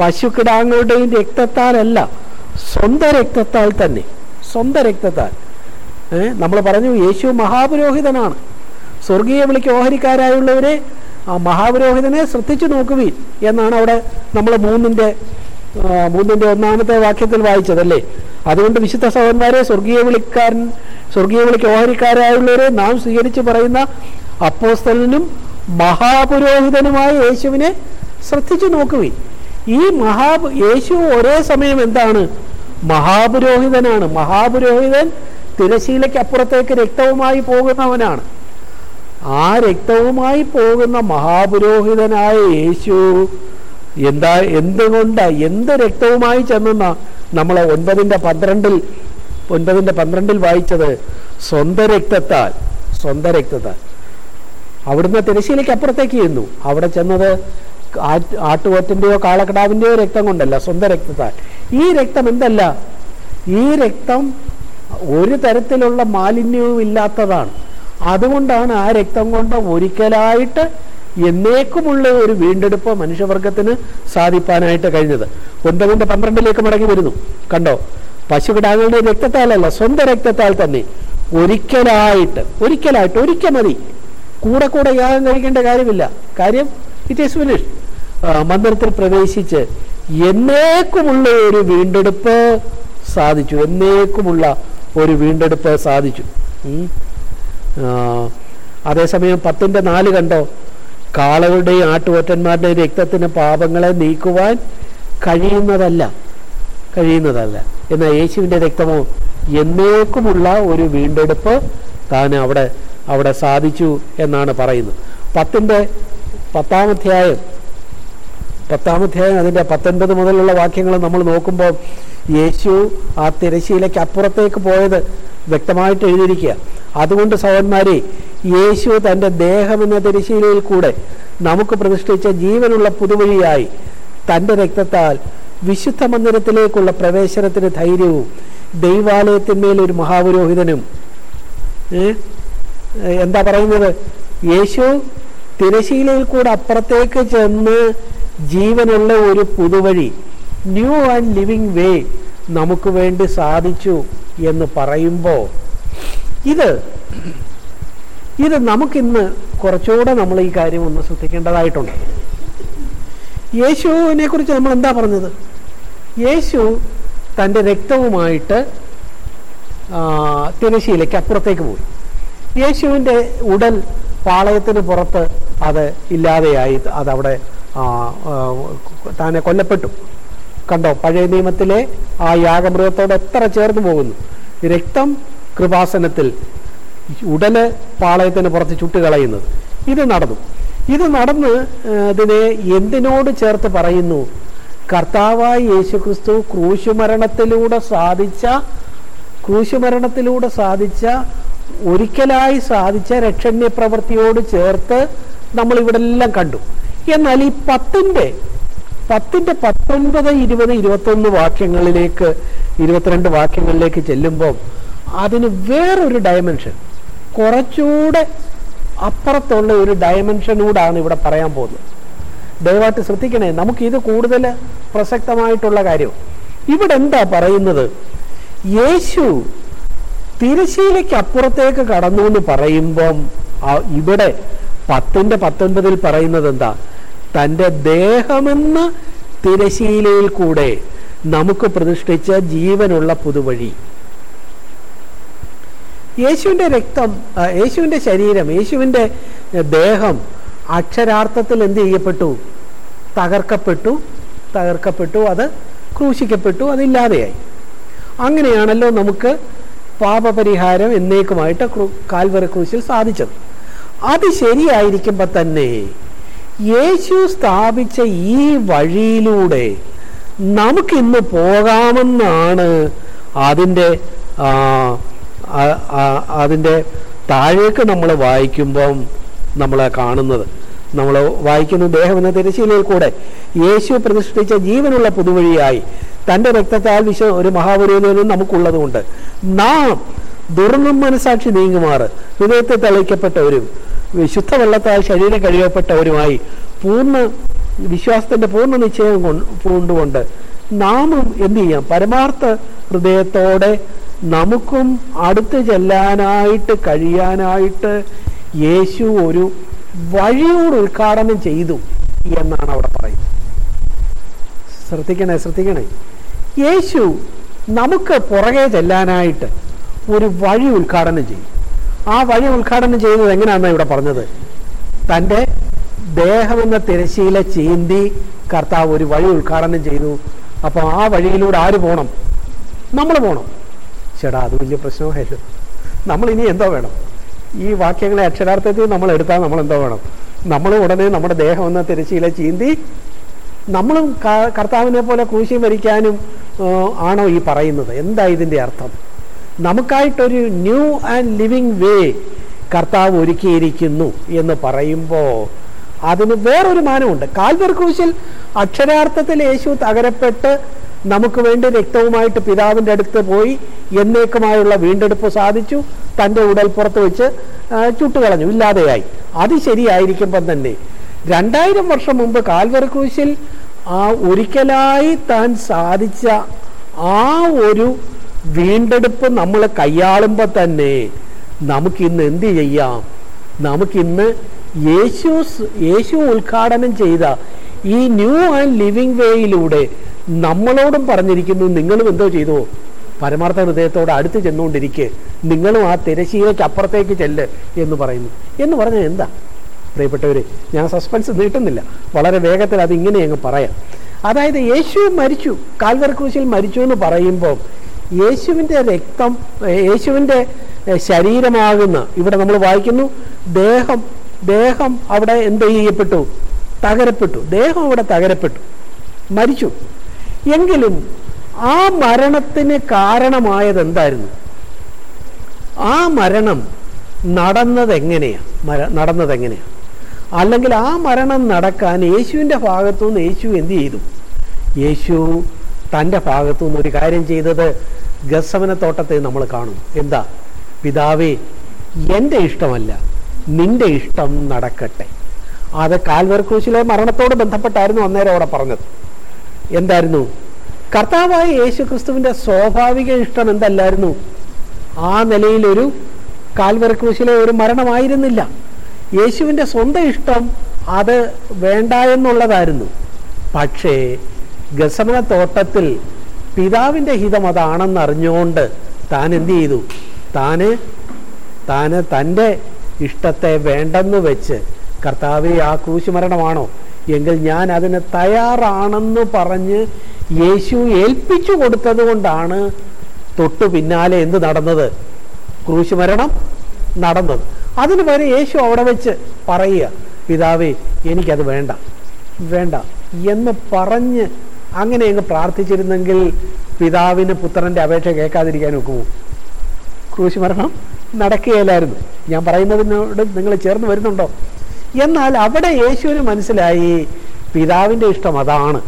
[SPEAKER 1] പശുക്കിടാങ്ങളുടെയും രക്തത്താലല്ല സ്വന്തം രക്തത്താൽ തന്നെ സ്വന്തം രക്തത്താൽ. നമ്മൾ പറഞ്ഞു യേശു മഹാപുരോഹിതനാണ്. സ്വർഗീയ വിളിക്ക് ഓഹരിക്കാരായുള്ളവരെ ആ മഹാപുരോഹിതനെ ശ്രദ്ധിച്ചു നോക്കുവീൻ എന്നാണ് അവിടെ നമ്മൾ മൂന്നിന്റെ മൂന്നിന്റെ ഒന്നാമത്തെ വാക്യത്തിൽ വായിച്ചതല്ലേ? അതുകൊണ്ട് വിശുദ്ധ സഹോദരന്മാരെ സ്വർഗീയ വിളിക്കാരൻ സ്വർഗീയ വിളിക്ക് ഓഹരിക്കാരായുള്ളവരെ നാം സ്വീകരിച്ച് പറയുന്ന അപ്പോസ്തലനും മഹാപുരോഹിതനുമായ യേശുവിനെ ശ്രദ്ധിച്ചു നോക്കുവീൻ. ഈ മഹാ യേശു ഒരേ സമയം എന്താണ്? മഹാപുരോഹിതനാണ്. മഹാപുരോഹിതൻ തിരശീലയ്ക്ക് അപ്പുറത്തേക്ക് രക്തവുമായി പോകുന്നവനാണ്. ആ രക്തവുമായി പോകുന്ന മഹാപുരോഹിതനായ യേശു എന്താ എന്തുകൊണ്ട് എന്ത് രക്തവുമായി ചെന്നെന്ന നമ്മൾ ഒൻപതിന്റെ പന്ത്രണ്ടിൽ ഒൻപതിന്റെ പന്ത്രണ്ടിൽ വായിച്ചത്? സ്വന്തം രക്തത്താൽ സ്വന്തം രക്തത്താൽ. അവിടുന്ന് തിരശ്ശീലയ്ക്ക് അപ്പുറത്തേക്ക് ചെന്നു. അവിടെ ചെന്നത് ആട്ടുകൊറ്റന്റെയോ കാളക്കിടാവിന്റെയോ രക്തം കൊണ്ടല്ല സ്വന്തം രക്തത്താൽ. ഈ രക്തം എന്തല്ല? ഈ രക്തം ഒരു തരത്തിലുള്ള മാലിന്യവും ഇല്ലാത്തതാണ് അതുകൊണ്ടാണ് ആ രക്തം കൊണ്ട് ഒരിക്കലായിട്ട് എന്നേക്കുമുള്ള ഒരു വീണ്ടെടുപ്പ് മനുഷ്യവർഗത്തിന് സാധിപ്പാനായിട്ട് കഴിഞ്ഞത്. ഒൻപതിന്റെ പന്ത്രണ്ടിലേക്ക് മടങ്ങി വരുന്നു. കണ്ടോ? പശുകിടാങ്ങളുടെ രക്തത്താലല്ല സ്വന്തം രക്തത്താൽ തന്നെ. ഒരിക്കലായിട്ട് ഒരിക്കലായിട്ട് ഒരിക്കൽ മതി. കൂടെ കൂടെ യാഗം കഴിക്കേണ്ട കാര്യമില്ല. കാര്യം ഇറ്റ് ഈസ് ഫിനിഷ് മന്ദിരത്തിൽ പ്രവേശിച്ച് എന്നേക്കുമുള്ള ഒരു വീണ്ടെടുപ്പ് സാധിച്ചു. എന്നേക്കുമുള്ള ഒരു വീണ്ടെടുപ്പ് സാധിച്ചു. അതേസമയം പത്തിന്റെ നാല് കണ്ടോ? കാളകളുടെയും ആട്ടുകൊറ്റന്മാരുടെയും രക്തത്തിന് പാപങ്ങളെ നീക്കുവാൻ കഴിയുന്നതല്ല. കഴിയുന്നതല്ല. എന്നാൽ യേശുവിന്റെ രക്തമോ? എന്നേക്കുമുള്ള ഒരു വീണ്ടെടുപ്പ് താൻ അവിടെ അവിടെ സാധിച്ചു എന്നാണ് പറയുന്നത്. പത്തിന്റെ പത്താമധ്യായം പത്താമധ്യായം അതിന്റെ പത്തൊൻപത് മുതലുള്ള വാക്യങ്ങൾ നമ്മൾ നോക്കുമ്പോൾ യേശു ആ തിരശ്ശീലയ്ക്ക് അപ്പുറത്തേക്ക് പോയത് വ്യക്തമായിട്ട് എഴുതിയിരിക്കുക. അതുകൊണ്ട് സഹോദന്മാരെ യേശു തന്റെ എന്ന തിരശ്ശീലയിൽ കൂടെ നമുക്ക് പ്രതിഷ്ഠിച്ച ജീവനുള്ള പുതുവഴിയായി തന്റെ രക്തത്താൽ വിശുദ്ധ മന്ദിരത്തിലേക്കുള്ള പ്രവേശനത്തിന് ധൈര്യവും ദൈവാലയത്തിന്മേൽ ഒരു മഹാപുരോഹിതനും എന്താ പറയുന്നത്? യേശു തിരശീലയിൽ കൂടെ അപ്പുറത്തേക്ക് ചെന്ന് ജീവനുള്ള ഒരു പുതുവഴി ന്യൂ ആൻഡ് ലിവിങ് വേ നമുക്ക് വേണ്ടി സാധിച്ചു എന്ന് പറയുമ്പോൾ ഇത് ഇത് നമുക്കിന്ന് കുറച്ചുകൂടെ നമ്മൾ ഈ കാര്യം ഒന്ന് ശ്രദ്ധിക്കേണ്ടതായിട്ടുണ്ട്. യേശുവിനെ കുറിച്ച് നമ്മൾ എന്താ പറഞ്ഞത്? യേശു തന്റെ രക്തവുമായിട്ട് തിരശ്ശീലയ്ക്ക് അപ്പുറത്തേക്ക് പോയി. യേശുവിന്റെ ഉടൽ പാളയത്തിന് പുറത്ത് അത് ഇല്ലാതെയായി അതവിടെ താനെ കൊല്ലപ്പെട്ടു. കണ്ടോ? പഴയ നിയമത്തിലെ ആ യാഗമൃഗത്തോട് എത്ര ചേർന്ന് പോകുന്നു? രക്തം കൃപാസനത്തിൽ ഉടന് പാളയത്തിന് പുറത്ത് ചുട്ടുകളയുന്നത്. ഇത് നടന്നു. ഇത് നടന്ന് അതിനെ എന്തിനോട് ചേർത്ത് പറയുന്നു? കർത്താവായ യേശുക്രിസ്തു ക്രൂശുമരണത്തിലൂടെ സാധിച്ച ക്രൂശുമരണത്തിലൂടെ സാധിച്ച ഒരിക്കലായി സാധിച്ച രക്ഷണ്യ പ്രവൃത്തിയോട് ചേർത്ത് നമ്മൾ ഇവിടെ എല്ലാം കണ്ടു. എന്നാൽ ഈ പത്തിന്റെ പത്തിന്റെ പത്തൊൻപത് ഇരുപത് ഇരുപത്തൊന്ന് വാക്യങ്ങളിലേക്ക് ഇരുപത്തിരണ്ട് വാക്യങ്ങളിലേക്ക് ചെല്ലുമ്പോൾ അതിന് വേറൊരു ഡയമെൻഷൻ കുറച്ചുകൂടെ അപ്പുറത്തുള്ള ഒരു ഡയമെൻഷനൂടാണ് ഇവിടെ പറയാൻ പോകുന്നത്. ദയവായിട്ട് ശ്രദ്ധിക്കണേ നമുക്ക് ഇത് കൂടുതൽ പ്രസക്തമായിട്ടുള്ള കാര്യം. ഇവിടെ എന്താ പറയുന്നത്? യേശു തിരശ്ശീലയ്ക്ക് അപ്പുറത്തേക്ക് കടന്നു എന്ന് പറയുമ്പം ഇവിടെ പത്തിന്റെ പത്തൊൻപതിൽ പറയുന്നത് എന്താ? തന്റെ ദേഹമെന്ന തിരശീലയിൽ കൂടെ നമുക്ക് പ്രതിഷ്ഠിച്ച ജീവനുള്ള പുതുവഴി. യേശുവിന്റെ രക്തം യേശുവിന്റെ ശരീരം യേശുവിന്റെ ദേഹം അക്ഷരാർത്ഥത്തിൽ എന്ത് ചെയ്യപ്പെട്ടു? തകർക്കപ്പെട്ടു തകർക്കപ്പെട്ടു അത് ക്രൂശിക്കപ്പെട്ടു അതില്ലാതെയായി അങ്ങനെയാണല്ലോ നമുക്ക് പാപപരിഹാരം എന്നേക്കുമായിട്ട് ക്രൂ കാൽവറി ക്രൂശിൽ സാധിച്ചത്. അത് ശരിയായിരിക്കുമ്പോൾ തന്നെ യേശു സ്ഥാപിച്ച ഈ വഴിയിലൂടെ നമുക്കിന്ന് പോകാമെന്നാണ് അതിന്റെ അതിന്റെ താഴേക്ക് നമ്മൾ വായിക്കുമ്പം നമ്മൾ കാണുന്നത്. നമ്മൾ വായിക്കുന്ന ദേഹം എന്ന തിരശ്ശീലയിൽ കൂടെ യേശു പ്രതിഷ്ഠിച്ച ജീവനുള്ള പുതുവഴിയായി തന്റെ രക്തത്താൽ വിശ്വ ഒരു മഹാപുരോഹിതനും നമുക്കുള്ളതുകൊണ്ട് നാം ദുർന്നം മനസാക്ഷി നീങ്ങുമാറ്. ഹൃദയത്തെ തളിക്കപ്പെട്ടവരും വിശുദ്ധ വെള്ളത്താൽ ശരീരം കഴിയപ്പെട്ടവരുമായി പൂർണ വിശ്വാസത്തിന്റെ പൂർണ നിശ്ചയം കൊണ്ട് പൂണ്ടുകൊണ്ട് നാമും എന്ത് ചെയ്യാം? പരമാർത്ഥ ഹൃദയത്തോടെ നമുക്കും അടുത്ത് ചെല്ലാനായിട്ട് കഴിയാനായിട്ട് യേശു ഒരു വഴിയോട് ഉദ്ഘാടനം ചെയ്തു എന്നാണ് അവിടെ പറയുന്നത്. ശ്രദ്ധിക്കണേ ശ്രദ്ധിക്കണേ. യേശു നമുക്ക് പുറകെ ചെല്ലാനായിട്ട് ഒരു വഴി ഉദ്ഘാടനം ചെയ്യും ആ വഴി ഉദ്ഘാടനം ചെയ്യുന്നത് എങ്ങനെയാണെന്ന് ഇവിടെ പറഞ്ഞത്? തന്റെ ദേഹമെന്ന തിരശ്ശീല ചീന്തി കർത്താവ് ഒരു വഴി ഉദ്ഘാടനം ചെയ്തു. അപ്പോൾ ആ വഴിയിലൂടെ ആര് പോകണം നമ്മൾ പോകണം ചേട്ടാ അത് വലിയ പ്രശ്നമായല്ലോ. നമ്മൾ ഇനി എന്തോ വേണം? ഈ വാക്യങ്ങളെ അക്ഷരാർത്ഥത്തിൽ നമ്മൾ എടുത്താൽ നമ്മൾ എന്തോ വേണം? നമ്മൾ ഉടനെ നമ്മുടെ ദേഹം എന്ന തിരശ്ശീല ചീന്തി നമ്മളും കർത്താവിനെ പോലെ ക്രൂശി മരിക്കാനും ആണോ ഈ പറയുന്നത്? എന്താ ഇതിന്റെ അർത്ഥം? നമുക്കായിട്ടൊരു ന്യൂ ആൻഡ് ലിവിങ് വേ കർത്താവ് ഒരുക്കിയിരിക്കുന്നു എന്ന് പറയുമ്പോൾ അതിന് വേറൊരു മാനമുണ്ട്. കാൽവർ ക്രൂശിൽ അക്ഷരാർത്ഥത്തിൽ യേശു തകരപ്പെട്ട് നമുക്ക് വേണ്ടി രക്തവുമായിട്ട് പിതാവിന്റെ അടുത്ത് പോയി എന്നേക്കുമായുള്ള വീണ്ടെടുപ്പ് സാധിച്ചു. തന്റെ ഉടൽ പുറത്ത് വെച്ച് ചുട്ടുകളഞ്ഞു. ഇല്ലാതെയായി. അത് ശരിയായിരിക്കുമ്പം തന്നെ രണ്ടായിരം വർഷം മുമ്പ് കാൽവർ ക്രൂശിൽ ആ ഒരിക്കലായി താൻ സാധിച്ച ആ ഒരു വീണ്ടെടുപ്പ് നമ്മൾ കൈയാളുമ്പോൾ തന്നെ നമുക്കിന്ന് എന്ത് ചെയ്യാം? നമുക്കിന്ന് യേശു യേശു ഉദ്ഘാടനം ചെയ്ത ഈ ന്യൂ ആൻഡ് ലിവിങ് വേയിലൂടെ നമ്മളോടും പറഞ്ഞിരിക്കുന്നു നിങ്ങളും എന്തോ ചെയ്തു? പരമാർത്ഥ ഹൃദയത്തോട് അടുത്ത് ചെന്നുകൊണ്ടിരിക്കെ. നിങ്ങളും ആ തിരശീലയ്ക്ക് അപ്പുറത്തേക്ക് ചെല്ല് എന്ന് പറയുന്നു. എന്ന് പറഞ്ഞാൽ എന്താ? പ്രിയപ്പെട്ടവർ ഞാൻ സസ്പെൻസ് നീട്ടുന്നില്ല. വളരെ വേഗത്തിൽ അതിങ്ങനെ അങ്ങ് പറയാം. അതായത് യേശു മരിച്ചു കാൽവർക്കൂശിൽ മരിച്ചു എന്ന് പറയുമ്പോൾ യേശുവിന്റെ രക്തം യേശുവിന്റെ ശരീരമാകുന്ന ഇവിടെ നമ്മൾ വായിക്കുന്നു ദേഹം ദേഹം അവിടെ എന്ത് ചെയ്യപ്പെട്ടു? തകരപ്പെട്ടു. ദേഹം അവിടെ തകരപ്പെട്ടു. മരിച്ചു. എങ്കിലും ആ മരണത്തിന് കാരണമായത് എന്തായിരുന്നു? ആ മരണം നടന്നത് എങ്ങനെയാണ് മര നടന്നത് എങ്ങനെയാണ് അല്ലെങ്കിൽ ആ മരണം നടക്കാൻ യേശുവിന്റെ ഭാഗത്തു നിന്ന് യേശു എന്ത് ചെയ്തു? യേശു തന്റെ ഭാഗത്തു നിന്ന് ഒരു കാര്യം ചെയ്തത് ഗസവന തോട്ടത്തെ നമ്മൾ കാണും. എന്താ? പിതാവേ എന്റെ ഇഷ്ടമല്ല. നിന്റെ ഇഷ്ടം നടക്കട്ടെ. അത് കാൽവർ ക്രൂശിലെ മരണത്തോട് ബന്ധപ്പെട്ടായിരുന്നു അന്നേരം അവിടെ പറഞ്ഞത്. എന്തായിരുന്നു? കർത്താവായ യേശു ക്രിസ്തുവിന്റെ സ്വാഭാവിക ഇഷ്ടം എന്തല്ലായിരുന്നു? ആ നിലയിലൊരു കാൽവർ ക്രൂശിലെ ഒരു മരണമായിരുന്നില്ല. യേശുവിന്റെ സ്വന്തം ഇഷ്ടം അത് വേണ്ട എന്നുള്ളതായിരുന്നു പക്ഷേ ഗസമന തോട്ടത്തിൽ പിതാവിന്റെ ഹിതം അതാണെന്ന് അറിഞ്ഞുകൊണ്ട് താൻ എന്ത് ചെയ്തു? താന് താന് തന്റെ ഇഷ്ടത്തെ വേണ്ടെന്ന് വെച്ച് കർത്താവെ ആ ക്രൂശുമരണമാണോ? എങ്കിൽ ഞാൻ അതിന് തയ്യാറാണെന്ന് പറഞ്ഞ് യേശു ഏൽപ്പിച്ചു കൊടുത്തത് കൊണ്ടാണ് തൊട്ടു പിന്നാലെ എന്ത് നടന്നത്? ക്രൂശുമരണം നടന്നത്. അതിന് വരെ യേശു അവിടെ വെച്ച് പറയുക പിതാവേ എനിക്കത് വേണ്ട വേണ്ട എന്ന് പറഞ്ഞ് അങ്ങനെ അങ്ങ് പ്രാർത്ഥിച്ചിരുന്നെങ്കിൽ പിതാവിന് പുത്രന്റെ അപേക്ഷ കേൾക്കാതിരിക്കാൻ ഒക്കുമോ ക്രൂശ് മരണം നടക്കുകയില്ലായിരുന്നു. ഞാൻ പറയുന്നതിനോട് നിങ്ങൾ ചേർന്ന് വരുന്നുണ്ടോ? എന്നാൽ അവിടെ യേശുവിന് മനസ്സിലായി പിതാവിന്റെ ഇഷ്ടം അതാണ്.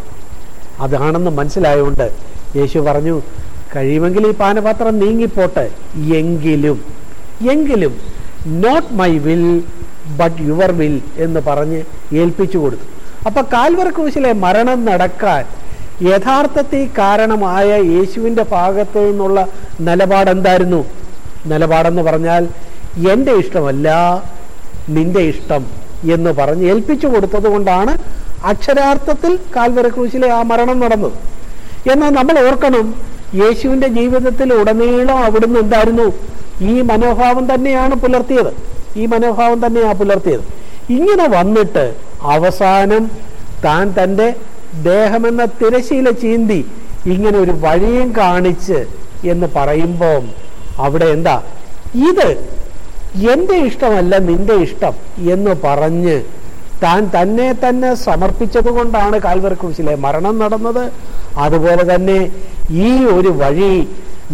[SPEAKER 1] അതാണെന്ന് മനസ്സിലായതുകൊണ്ട് യേശു പറഞ്ഞു കഴിയുമെങ്കിൽ ഈ പാനപാത്രം നീങ്ങിപ്പോട്ടെ. എങ്കിലും എങ്കിലും not my will but your will എന്ന് പറഞ്ഞ് ഏൽപ്പിച്ചു കൊടുത്തു. അപ്പൊ കാൽവർ ക്രൂശിലെ മരണം നടക്കാൻ യഥാർത്ഥത്തിൽ കാരണമായ യേശുവിന്റെ ഭാഗത്തു നിന്നുള്ള നിലപാട് എന്തായിരുന്നു? നിലപാടെന്ന് പറഞ്ഞാൽ എന്റെ ഇഷ്ടമല്ല നിന്റെ ഇഷ്ടം എന്ന് പറഞ്ഞ് ഏൽപ്പിച്ചു കൊടുത്തതുകൊണ്ടാണ് അക്ഷരാർത്ഥത്തിൽ കാൽവര ക്രൂശിലെ ആ മരണം നടന്നത്. എന്നാൽ നമ്മൾ ഓർക്കണം യേശുവിന്റെ ജീവിതത്തിൽ ഉടനീളം അവിടുന്ന് എന്തായിരുന്നു? ഈ മനോഭാവം തന്നെയാണ് പുലർത്തിയത്. ഈ മനോഭാവം തന്നെയാണ് പുലർത്തിയത്. ഇങ്ങനെ വന്നിട്ട് അവസാനം താൻ തന്റെ ദേഹമെന്ന തിരശീല ചീന്തി ഇങ്ങനെ ഒരു വഴിയും കാണിച്ച് എന്ന് പറയുമ്പോൾ അവിടെ എന്താ? ഇത് എന്റെ ഇഷ്ടമല്ല നിന്റെ ഇഷ്ടം എന്ന് പറഞ്ഞ് താൻ തന്നെ തന്നെ സമർപ്പിച്ചത് കൊണ്ടാണ് കാൽവർക്കുശിലെ മരണം നടന്നത്. അതുപോലെ തന്നെ ഈ ഒരു വഴി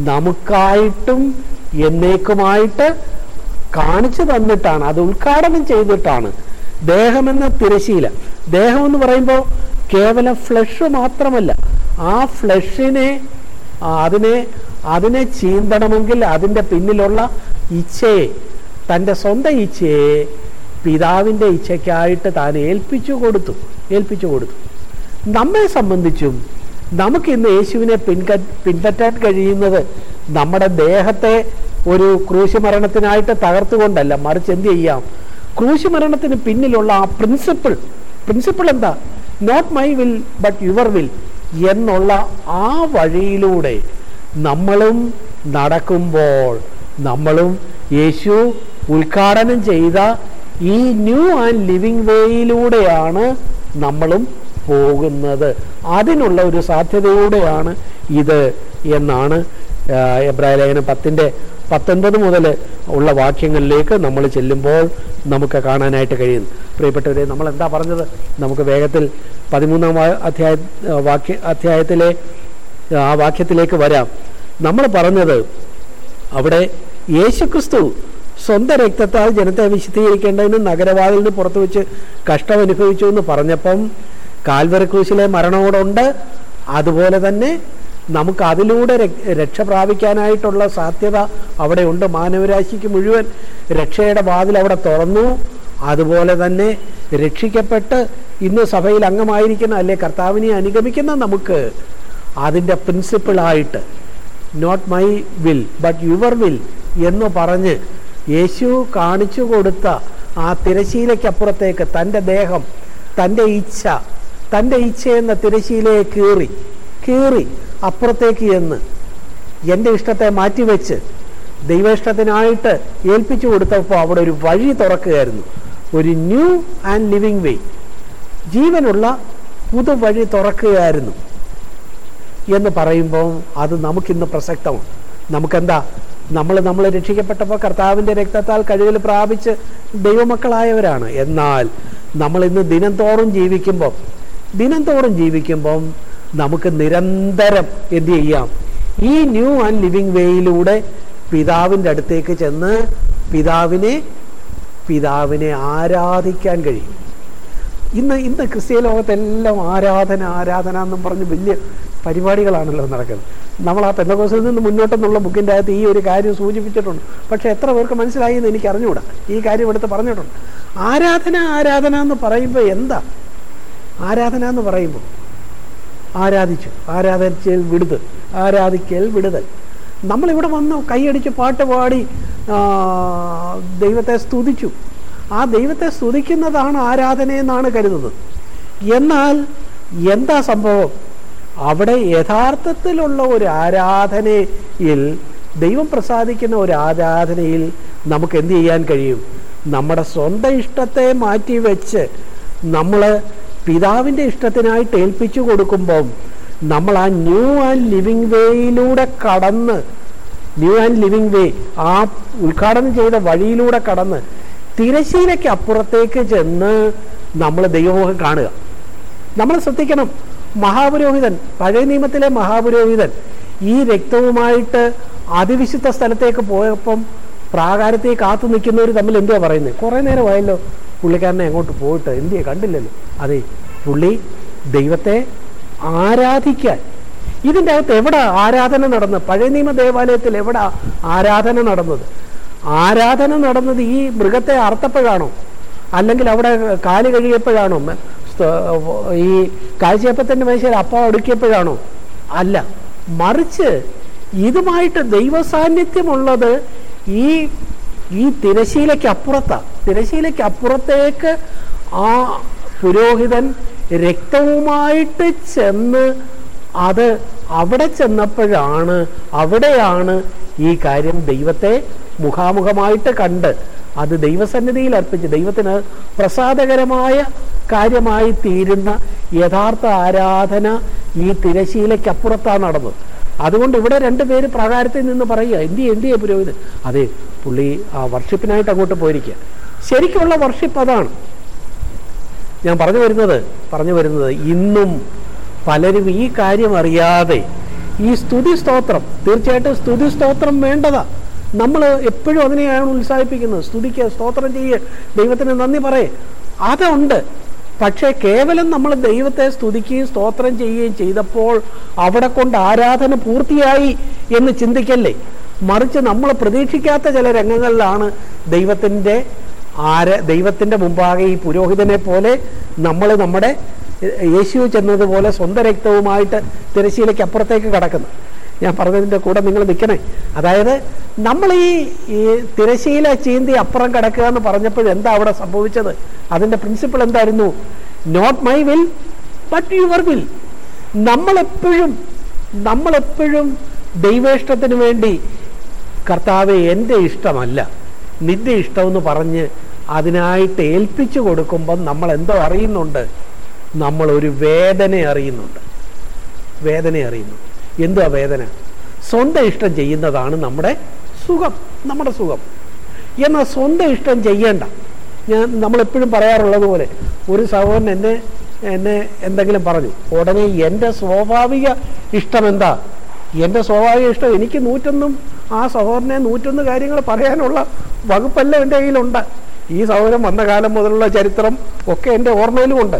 [SPEAKER 1] നമുക്കായിട്ടും എന്നേക്കുമായിട്ട് കാണിച്ചു തന്നിട്ടാണ് അത് ഉദ്ഘാടനം ചെയ്തിട്ടാണ്. ദേഹമെന്ന തിരശീല ദേഹം എന്ന് പറയുമ്പോൾ കേവലം ഫ്ലഷ് മാത്രമല്ല. ആ ഫ്ലഷിനെ അതിനെ അതിനെ ചീന്തണമെങ്കിൽ അതിന്റെ പിന്നിലുള്ള ഇച്ഛയെ തന്റെ സ്വന്തം ഇച്ഛയെ പിതാവിന്റെ ഇച്ഛയ്ക്കായിട്ട് താൻ ഏൽപ്പിച്ചു കൊടുത്തു ഏൽപ്പിച്ചു കൊടുത്തു. നമ്മെ സംബന്ധിച്ചും നമുക്ക് ഇന്ന് യേശുവിനെ പിൻക പിൻപറ്റാൻ കഴിയുന്നത് നമ്മുടെ ദേഹത്തെ ഒരു ക്രൂശുമരണത്തിനായിട്ട് തകർത്തുകൊണ്ടല്ല മറിച്ച് എന്ത് ചെയ്യാം? ക്രൂശുമരണത്തിന് പിന്നിലുള്ള ആ പ്രിൻസിപ്പിൾ പ്രിൻസിപ്പിൾ എന്താ? Not my will but your will എന്നുള്ള ആ വഴിയിലൂടെ നമ്മളും നടക്കുമ്പോൾ നമ്മളും യേശു ഉദ്ഘാടനം ചെയ്ത ഈ ന്യൂ ആൻഡ് ലിവിങ് വേയിലൂടെയാണ് നമ്മളും പോകുന്നത്. അതിനുള്ള ഒരു സാധ്യതയോടെയാണ് ഇത് എന്നാണ് എബ്രാഹിം ലേഖനം പത്തിന്റെ പത്തൊൻപത് മുതൽ ഉള്ള വാക്യങ്ങളിലേക്ക് നമ്മൾ ചെല്ലുമ്പോൾ നമുക്ക് കാണാനായിട്ട് കഴിയും. പ്രിയപ്പെട്ടവരെ നമ്മൾ എന്താ പറഞ്ഞത്? നമുക്ക് വേഗത്തിൽ പതിമൂന്നാം അധ്യായ വാക്യ അധ്യായത്തിലെ ആ വാക്യത്തിലേക്ക് വരാം. നമ്മൾ പറഞ്ഞത് അവിടെ യേശുക്രിസ്തു സ്വന്തം രക്തത്താൽ ജനത്തെ വിശുദ്ധീകരിക്കേണ്ടതിന് നഗരവാതിലിന് പുറത്തു വെച്ച് കഷ്ടം അനുഭവിച്ചു എന്ന് പറഞ്ഞപ്പം കാൽവരക്രൂശിലെ മരണമോടുണ്ട്. അതുപോലെ തന്നെ നമുക്ക് അതിലൂടെ രക്- രക്ഷ പ്രാപിക്കാനായിട്ടുള്ള സാധ്യത അവിടെ ഉണ്ട് മാനവരാശിക്ക് മുഴുവൻ രക്ഷയുടെ വാതിൽ അവിടെ തുറന്നു. അതുപോലെ തന്നെ രക്ഷിക്കപ്പെട്ട് ഇന്ന് സഭയിൽ അംഗമായിരിക്കുന്ന അല്ലെ കർത്താവിനെ അനുഗമിക്കുന്ന നമുക്ക് അതിന്റെ പ്രിൻസിപ്പിളായിട്ട് not my will but your will എന്ന് പറഞ്ഞ് യേശു കാണിച്ചു കൊടുത്ത ആ തിരശീലയ്ക്കപ്പുറത്തേക്ക് തന്റെ ദേഹം തന്റെ ഇച്ഛ തന്റെ ഇച്ഛ എന്ന തിരശീലയെ കീറി കീറി അപ്പുറത്തേക്ക് എന്ന് എന്റെ ഇഷ്ടത്തെ മാറ്റിവെച്ച് ദൈവേഷ്ടത്തിനായിട്ട് ഏൽപ്പിച്ചു കൊടുത്തപ്പോൾ അവിടെ ഒരു വഴി തുറക്കുകയായിരുന്നു. ഒരു ന്യൂ ആൻഡ് ലിവിങ് വേ. ജീവനുള്ള പുതുവഴി തുറക്കുകയായിരുന്നു. എന്ന് പറയുമ്പോൾ അത് നമുക്കിന്ന് പ്രസക്തമാണ്. നമുക്കെന്താ? നമ്മൾ നമ്മൾ രക്ഷിക്കപ്പെട്ടപ്പോൾ കർത്താവിന്റെ രക്തത്താൽ കഴിവിൽ പ്രാപിച്ച് ദൈവമക്കളായവരാണ്. എന്നാൽ നമ്മൾ ഇന്ന് ദിനം തോറും ജീവിക്കുമ്പം ദിനം തോറും ജീവിക്കുമ്പം നമുക്ക് നിരന്തരം എന്ത് ചെയ്യാം? ഈ ന്യൂ ആൻഡ് ലിവിങ് വേയിലൂടെ പിതാവിന്റെ അടുത്തേക്ക് ചെന്ന് പിതാവിനെ പിതാവിനെ ആരാധിക്കാൻ കഴിയും. ഇന്ന് ഇന്ന് ക്രിസ്ത്യ ലോകത്തെല്ലാം ആരാധന ആരാധന എന്നും പറഞ്ഞ് വലിയ പരിപാടികളാണല്ലോ നടക്കുന്നത്. നമ്മൾ ആ പെന്തകോസിൽ നിന്ന് മുന്നോട്ടെന്നുള്ള ബുക്കിന്റെ അകത്ത് ഈ ഒരു കാര്യം സൂചിപ്പിച്ചിട്ടുണ്ട്. പക്ഷേ എത്ര പേർക്ക് മനസ്സിലായി എന്ന് എനിക്ക് അറിഞ്ഞുകൂടാ. ഈ കാര്യം എടുത്ത് പറഞ്ഞിട്ടുണ്ട്. ആരാധന ആരാധന എന്ന് പറയുമ്പോൾ എന്താ? ആരാധന എന്ന് പറയുമ്പോൾ ആരാധിച്ചു. ആരാധിച്ചതിൽ വിടുത്. ആരാധിക്കൽ വിടുതൽ. നമ്മളിവിടെ വന്ന് കൈയടിച്ച് പാട്ട് പാടി ദൈവത്തെ സ്തുതിച്ചു. ആ ദൈവത്തെ സ്തുതിക്കുന്നതാണ് ആരാധന എന്നാണ് കരുതുന്നത്. എന്നാൽ എന്താ സംഭവം? അവിടെ യഥാർത്ഥത്തിലുള്ള ഒരു ആരാധനയിൽ ദൈവം പ്രസാദിക്കുന്ന ഒരു ആരാധനയിൽ നമുക്ക് എന്ത് ചെയ്യാൻ കഴിയും? നമ്മുടെ സ്വന്തം ഇഷ്ടത്തെ മാറ്റി വെച്ച് നമ്മൾ പിതാവിന്റെ ഇഷ്ടത്തിനായിട്ട് ഏൽപ്പിച്ചു കൊടുക്കുമ്പം നമ്മൾ ആ ന്യൂ ആൻഡ് ലിവിങ് വേയിലൂടെ കടന്ന് ന്യൂ ആൻഡ് ലിവിങ് വേ ആ ഉദ്ഘാടനം ചെയ്ത വഴിയിലൂടെ കടന്ന് തിരശ്ശീലയ്ക്ക് അപ്പുറത്തേക്ക് ചെന്ന് നമ്മൾ ദൈവമുഖം കാണുക. നമ്മൾ ശ്രദ്ധിക്കണം മഹാപുരോഹിതൻ പഴയ നിയമത്തിലെ മഹാപുരോഹിതൻ ഈ രക്തവുമായിട്ട് അതിവിശുദ്ധ സ്ഥലത്തേക്ക് പോയപ്പം പ്രാകാരത്തെ കാത്തു നിൽക്കുന്നവർ തമ്മിൽ എന്തുവാ പറയുന്നത് കുറേ നേരമായല്ലോ പുള്ളിക്കാരനെ അങ്ങോട്ട് പോയിട്ട് എന്തിയാ കണ്ടില്ലല്ലോ. അതെ പുള്ളി ദൈവത്തെ ആരാധിക്കാൻ. ഇതിന്റെ അകത്ത് എവിടെ ആരാധന നടന്നത് പഴയ നിയമ ദേവാലയത്തിൽ എവിടെ ആരാധന നടന്നത്? ആരാധന നടന്നത് ഈ മൃഗത്തെ അറുത്തപ്പോഴാണോ അല്ലെങ്കിൽ അവിടെ കാൽ കഴുകിയപ്പോഴാണോ? ഈ കാഴ്ചയപ്പത്തിന്റെ മനുഷ്യർ അപ്പം അടുക്കിയപ്പോഴാണോ? അല്ല മറിച്ച് ഇതുമായിട്ട് ദൈവസാന്നിധ്യമുള്ളത് ഈ ഈ തിരശീലയ്ക്ക് അപ്പുറത്താണ് ആ പുരോഹിതൻ രക്തവുമായിട്ട് ചെന്ന് അത് അവിടെ ചെന്നപ്പോഴാണ് അവിടെയാണ് ഈ കാര്യം ദൈവത്തെ മുഖാമുഖമായിട്ട് കണ്ട് അത് ദൈവസന്നിധിയിൽ അർപ്പിച്ച് ദൈവത്തിന് പ്രസാദകരമായ കാര്യമായി തീരുന്ന യഥാർത്ഥ ആരാധന ഈ തിരശീലയ്ക്കപ്പുറത്താണ് നടന്നത്. അതുകൊണ്ട് ഇവിടെ രണ്ടുപേര് പ്രാകാരത്തിൽ നിന്ന് പറയുക എന്തി എന്തിയെ പുരോഹിതൻ? അതെ പുള്ളി ആ വർഷിപ്പിനായിട്ട് അങ്ങോട്ട് പോയിരിക്കുക. ശരിക്കുള്ള വർഷിപ്പ് അതാണ്. ഞാൻ പറഞ്ഞു വരുന്നത് പറഞ്ഞു വരുന്നത് ഇന്നും പലരും ഈ കാര്യം അറിയാതെ ഈ സ്തുതി സ്തോത്രം തീർച്ചയായിട്ടും സ്തുതി സ്തോത്രം വേണ്ടതാ. നമ്മൾ എപ്പോഴും അതിനെയാണ് ഉത്സാഹിപ്പിക്കുന്നത്. സ്തുതിക്കുക സ്തോത്രം ചെയ്യുക ദൈവത്തിന് നന്ദി പറയേ. അതുണ്ട്. പക്ഷേ കേവലം നമ്മൾ ദൈവത്തെ സ്തുതിക്കുകയും സ്തോത്രം ചെയ്യുകയും ചെയ്തപ്പോൾ അവിടെ കൊണ്ട് ആരാധന പൂർത്തിയായി എന്ന് ചിന്തിക്കല്ലേ? മറിച്ച് നമ്മൾ പ്രതീക്ഷിക്കാത്ത ചില രംഗങ്ങളിലാണ് ദൈവത്തിന്റെ ആര ദൈവത്തിന്റെ മുമ്പാകെ ഈ പുരോഹിതനെ പോലെ നമ്മൾ നമ്മുടെ യേശു ചെന്നതുപോലെ സ്വന്തം രക്തവുമായിട്ട് തിരശ്ശീലയ്ക്ക് അപ്പുറത്തേക്ക് കടക്കുന്നു. ഞാൻ പറഞ്ഞതിന്റെ കൂടെ നിങ്ങൾ നിൽക്കണേ. അതായത് നമ്മൾ ഈ ഈ തിരശ്ശീല ചീന്തി അപ്പുറം കിടക്കുക എന്ന് പറഞ്ഞപ്പോൾ എന്താ അവിടെ സംഭവിച്ചത്? അതിന്റെ പ്രിൻസിപ്പിൾ എന്തായിരുന്നു? Not my will but your will നമ്മളെപ്പോഴും നമ്മളെപ്പോഴും ദൈവേഷ്ടത്തിന് വേണ്ടി കർത്താവെ എന്റെ ഇഷ്ടമല്ല. നിന്റെ ഇഷ്ടമെന്ന് പറഞ്ഞ് അതിനായിട്ട് ഏൽപ്പിച്ചു കൊടുക്കുമ്പം നമ്മൾ എന്തോ അറിയുന്നുണ്ട്. നമ്മൾ ഒരു വേദന അറിയുന്നുണ്ട്. വേദന അറിയുന്നു. എന്തുവാ വേദന? സ്വന്തം ഇഷ്ടം ചെയ്യുന്നതാണ് നമ്മുടെ സുഖം നമ്മുടെ സുഖം. എന്നാൽ സ്വന്തം ഇഷ്ടം ചെയ്യേണ്ട. ഞാൻ നമ്മളെപ്പോഴും പറയാറുള്ളത് പോലെ ഒരു സഹോദരൻ എന്നെ എന്നെ എന്തെങ്കിലും പറഞ്ഞു ഉടനെ എന്റെ സ്വാഭാവിക ഇഷ്ടം എന്താ എന്റെ സ്വാഭാവിക ഇഷ്ടം എനിക്ക് നൂറ്റൊന്നും ആ സഹോദരനെ നൂറ്റൊന്ന് കാര്യങ്ങൾ പറയാനുള്ള വകുപ്പെല്ലാം എന്റെ കയ്യിലുണ്ട്. ഈ സഹോദരൻ വന്ന കാലം മുതലുള്ള ചരിത്രം ഒക്കെ എന്റെ ഓർമ്മയിലുമുണ്ട്.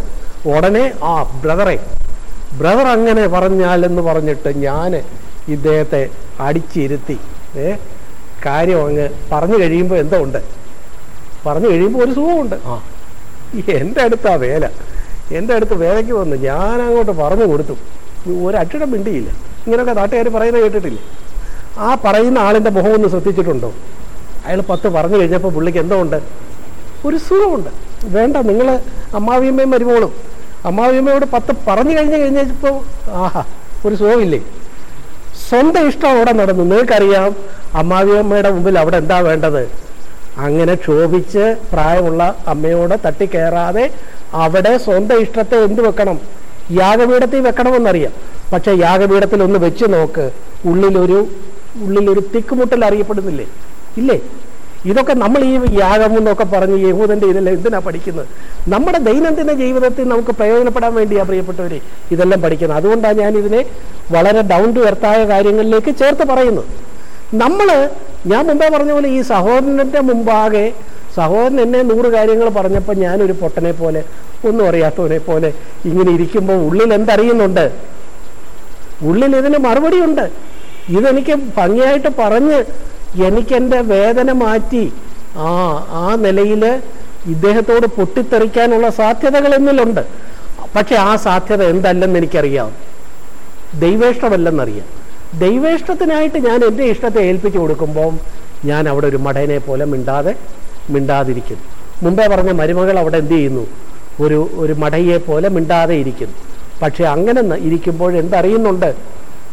[SPEAKER 1] ഉടനെ ആ ബ്രദറെ ബ്രദർ അങ്ങനെ പറഞ്ഞാലെന്ന് പറഞ്ഞിട്ട് ഞാൻ ഇദ്ദേഹത്തെ അടിച്ചിരുത്തി. ഏ കാര്യം അങ്ങ് പറഞ്ഞു കഴിയുമ്പോൾ എന്തോ ഉണ്ട്. പറഞ്ഞു കഴിയുമ്പോൾ ഒരു സുഖമുണ്ട്. ആ. എന്റെ ആ വേല. എന്റെ അടുത്ത് വേലയ്ക്ക് വന്ന് ഞാൻ അങ്ങോട്ട് പറഞ്ഞു കൊടുത്തു. ഒരക്ഷരം മിണ്ടിയില്ല. ഇങ്ങനെയൊക്കെ നാട്ടുകാർ പറയുന്നത് കേട്ടിട്ടില്ലേ? ആ പറയുന്ന ആളിന്റെ മുഖം ഒന്ന് ശ്രദ്ധിച്ചിട്ടുണ്ടോ? അയാൾ പത്ത് പറഞ്ഞു കഴിഞ്ഞപ്പോൾ പുള്ളിക്ക് എന്തോ ഉണ്ട്? ഒരു സുഖമുണ്ട്. വേണ്ട നിങ്ങൾ അമ്മാവിയമ്മയും വരുമോളും അമ്മാവിയമ്മയോട് പത്ത് പറഞ്ഞു കഴിഞ്ഞ് കഴിഞ്ഞപ്പോൾ ആഹാ ഒരു സുഖമില്ലേ? സ്വന്തം ഇഷ്ടം അവിടെ നടന്നു. നിങ്ങൾക്കറിയാം അമ്മാവിയമ്മയുടെ മുമ്പിൽ അവിടെ എന്താ വേണ്ടത്? അങ്ങനെ ക്ഷോഭിച്ച് പ്രായമുള്ള അമ്മയോട് തട്ടിക്കയറാതെ അവിടെ സ്വന്തം ഇഷ്ടത്തെ എന്ത് വെക്കണം? യാഗപീഠത്തിൽ വെക്കണമെന്നറിയാം. പക്ഷെ യാഗപീഠത്തിൽ ഒന്ന് വെച്ച് നോക്ക്. ഉള്ളിലൊരു ഉള്ളിലൊരു തിക്കുമുട്ടൽ അറിയപ്പെടുന്നില്ലേ? ഇല്ലേ? ഇതൊക്കെ നമ്മൾ ഈ യാഗം എന്നൊക്കെ പറഞ്ഞ് യഹൂദന്റെ ഇതെല്ലാം എന്തിനാ പഠിക്കുന്നത്? നമ്മുടെ ദൈനംദിന ജീവിതത്തിൽ നമുക്ക് പ്രയോജനപ്പെടാൻ വേണ്ടിയാ പ്രിയപ്പെട്ടവരെ ഇതെല്ലാം പഠിക്കുന്നത്. അതുകൊണ്ടാണ് ഞാൻ ഇതിനെ വളരെ ഡൗൺ ടു എർത്തായ കാര്യങ്ങളിലേക്ക് ചേർത്ത് പറയുന്നത്. നമ്മൾ ഞാൻ മുമ്പേ പറഞ്ഞ പോലെ ഈ സഹോദരന്റെ മുമ്പാകെ സഹോദരൻ എന്നെ നൂറ് കാര്യങ്ങൾ പറഞ്ഞപ്പോൾ ഞാനൊരു പൊട്ടനെ പോലെ ഒന്നും അറിയാത്തവനെ പോലെ ഇങ്ങനെ ഇരിക്കുമ്പോൾ ഉള്ളിൽ എന്തറിയുന്നുണ്ട്? ഉള്ളിൽ ഇതിന് മറുപടിയുണ്ട്. ഇതെനിക്ക് ഭംഗിയായിട്ട് പറഞ്ഞ് എനിക്കെന്റെ വേദന മാറ്റി ആ ആ നിലയിൽ ഇദ്ദേഹത്തോട് പൊട്ടിത്തെറിക്കാനുള്ള സാധ്യതകൾ എന്നിലുണ്ട്. പക്ഷെ ആ സാധ്യത എന്തല്ലെന്ന് എനിക്കറിയാം. ദൈവേഷ്ടമല്ലെന്നറിയാം. ദൈവേഷ്ടത്തിനായിട്ട് ഞാൻ എന്റെ ഇഷ്ടത്തെ ഏൽപ്പിച്ചു കൊടുക്കുമ്പോൾ ഞാൻ അവിടെ ഒരു മടയനെ പോലെ മിണ്ടാതെ മിണ്ടാതിരിക്കുന്നു. മുമ്പേ പറഞ്ഞ മരുമകൾ അവിടെ എന്ത് ചെയ്യുന്നു? ഒരു ഒരു മടയെ പോലെ മിണ്ടാതെ ഇരിക്കുന്നു. പക്ഷെ അങ്ങനെ ഇരിക്കുമ്പോൾ എന്തറിയുന്നുണ്ട്?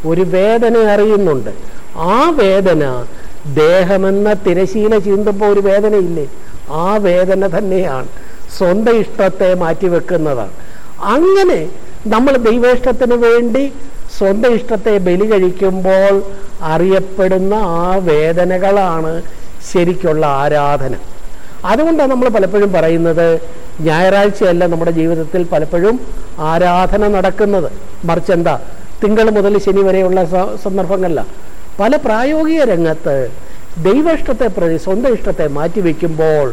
[SPEAKER 1] ഒരു വേദന അറിയുന്നുണ്ട്. ആ വേദന ദേഹമെന്ന തിരശീല ചീന്തുമ്പോൾ ഒരു വേദനയില്ലേ? ആ വേദന തന്നെയാണ്. സ്വന്തം ഇഷ്ടത്തെ മാറ്റിവെക്കുന്നതാണ്. അങ്ങനെ നമ്മൾ ദൈവേഷ്ടത്തിന് വേണ്ടി സ്വന്തം ഇഷ്ടത്തെ ബലി കഴിക്കുമ്പോൾ അറിയപ്പെടുന്ന ആ വേദനകളാണ് ശരിക്കുള്ള ആരാധന. അതുകൊണ്ടാണ് നമ്മൾ പലപ്പോഴും പറയുന്നത് ഞായറാഴ്ചയല്ല നമ്മുടെ ജീവിതത്തിൽ പലപ്പോഴും ആരാധന നടക്കുന്നത്. മറിച്ച് എന്താ? തിങ്കൾ മുതൽ ശനി വരെയുള്ള സ- സന്ദർഭങ്ങളില പല പ്രായോഗിക രംഗത്ത് ദൈവ ഇഷ്ടത്തെ പ്രതി സ്വന്തം ഇഷ്ടത്തെ മാറ്റിവെക്കുമ്പോൾ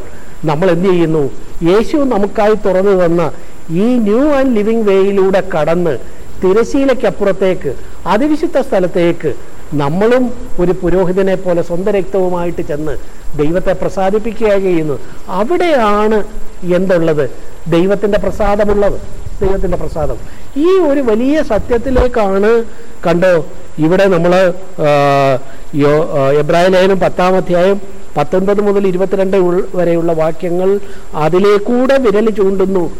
[SPEAKER 1] നമ്മൾ എന്ത് ചെയ്യുന്നു? യേശു നമുക്കായി തുറന്നു തന്ന ഈ ന്യൂ ആൻഡ് ലിവിങ് വേയിലൂടെ കടന്ന് തിരശീലയ്ക്കപ്പുറത്തേക്ക് അതിവിശുദ്ധ സ്ഥലത്തേക്ക് നമ്മളും ഒരു പുരോഹിതനെ പോലെ സ്വന്തം രക്തവുമായിട്ട് ചെന്ന് ദൈവത്തെ പ്രസാദിപ്പിക്കുകയാണ് ചെയ്യുന്നത്. അവിടെയാണ് എന്തുള്ളത്? ദൈവത്തിന്റെ പ്രസാദമുള്ളത്. ദൈവത്തിന്റെ പ്രസാദം. ഈ ഒരു വലിയ സത്യത്തിലേക്കാണ് കണ്ടോ ഇവിടെ നമ്മൾ എബ്രാഹിം ലേഖനം പത്താം അധ്യായം പത്തൊൻപത് മുതൽ ഇരുപത്തിരണ്ട് വരെയുള്ള വാക്യങ്ങൾ അതിലേക്കൂടെ വിരൽ ചൂണ്ടുന്നു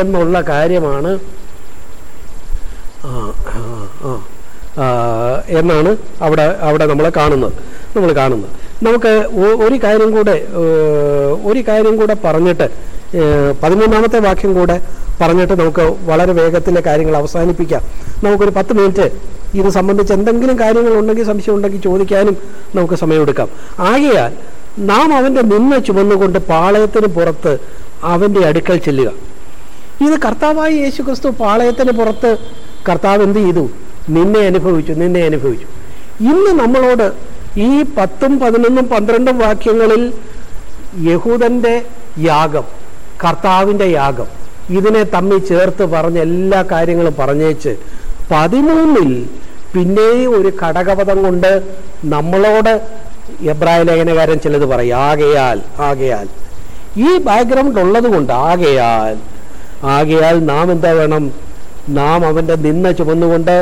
[SPEAKER 1] എന്നുള്ള കാര്യമാണ് ആ, ആ, ആ, എന്നാണ് അവിടെ അവിടെ നമ്മൾ കാണുന്നത്. നമ്മൾ കാണുന്നത്. നമുക്ക് ഒരു കാര്യം കൂടെ ഒരു കാര്യം കൂടെ പറഞ്ഞിട്ട് പതിമൂന്നാമത്തെ വാക്യം കൂടെ പറഞ്ഞിട്ട് നമുക്ക് വളരെ വേഗത്തിലെ കാര്യങ്ങൾ അവസാനിപ്പിക്കാം. നമുക്കൊരു പത്ത് മിനിറ്റ് ഇത് സംബന്ധിച്ച് എന്തെങ്കിലും കാര്യങ്ങൾ ഉണ്ടെങ്കിൽ സംശയം ഉണ്ടെങ്കിൽ ചോദിക്കാനും നമുക്ക് സമയമെടുക്കാം. ആകയാൽ നാം അവന്റെ നിന്ന ചുമന്നുകൊണ്ട് പാളയത്തിന് പുറത്ത് അവന്റെ അടുക്കൽ ചെല്ലുക. ഇത് കർത്താവായി യേശു ക്രിസ്തു പാളയത്തിന് പുറത്ത് കർത്താവ് എന്ത് ചെയ്തു? നിന്നെ അനുഭവിച്ചു നിന്നെ അനുഭവിച്ചു. ഇന്ന് നമ്മളോട് ഈ പത്തും പതിനൊന്നും പന്ത്രണ്ടും വാക്യങ്ങളിൽ യഹൂദന്റെ യാഗം കർത്താവിന്റെ യാഗം ഇതിനെ തമ്മിൽ ചേർത്ത് പറഞ്ഞ എല്ലാ കാര്യങ്ങളും പറഞ്ഞേച്ച് പതിമൂന്നിൽ പിന്നെയും ഒരു ഘടകപദം കൊണ്ട് നമ്മളോട് എബ്രായ ലേഖനകാരൻ ചിലത് പറയും ആകയാൽ ആകയാൽ. ഈ ബാക്ക്ഗ്രൗണ്ട് ഉള്ളത് കൊണ്ട് ആകയാൽ ആകയാൽ നാം എന്താ വേണം? നാം അവന്റെ നിന്ന ചുമന്നുകൊണ്ട്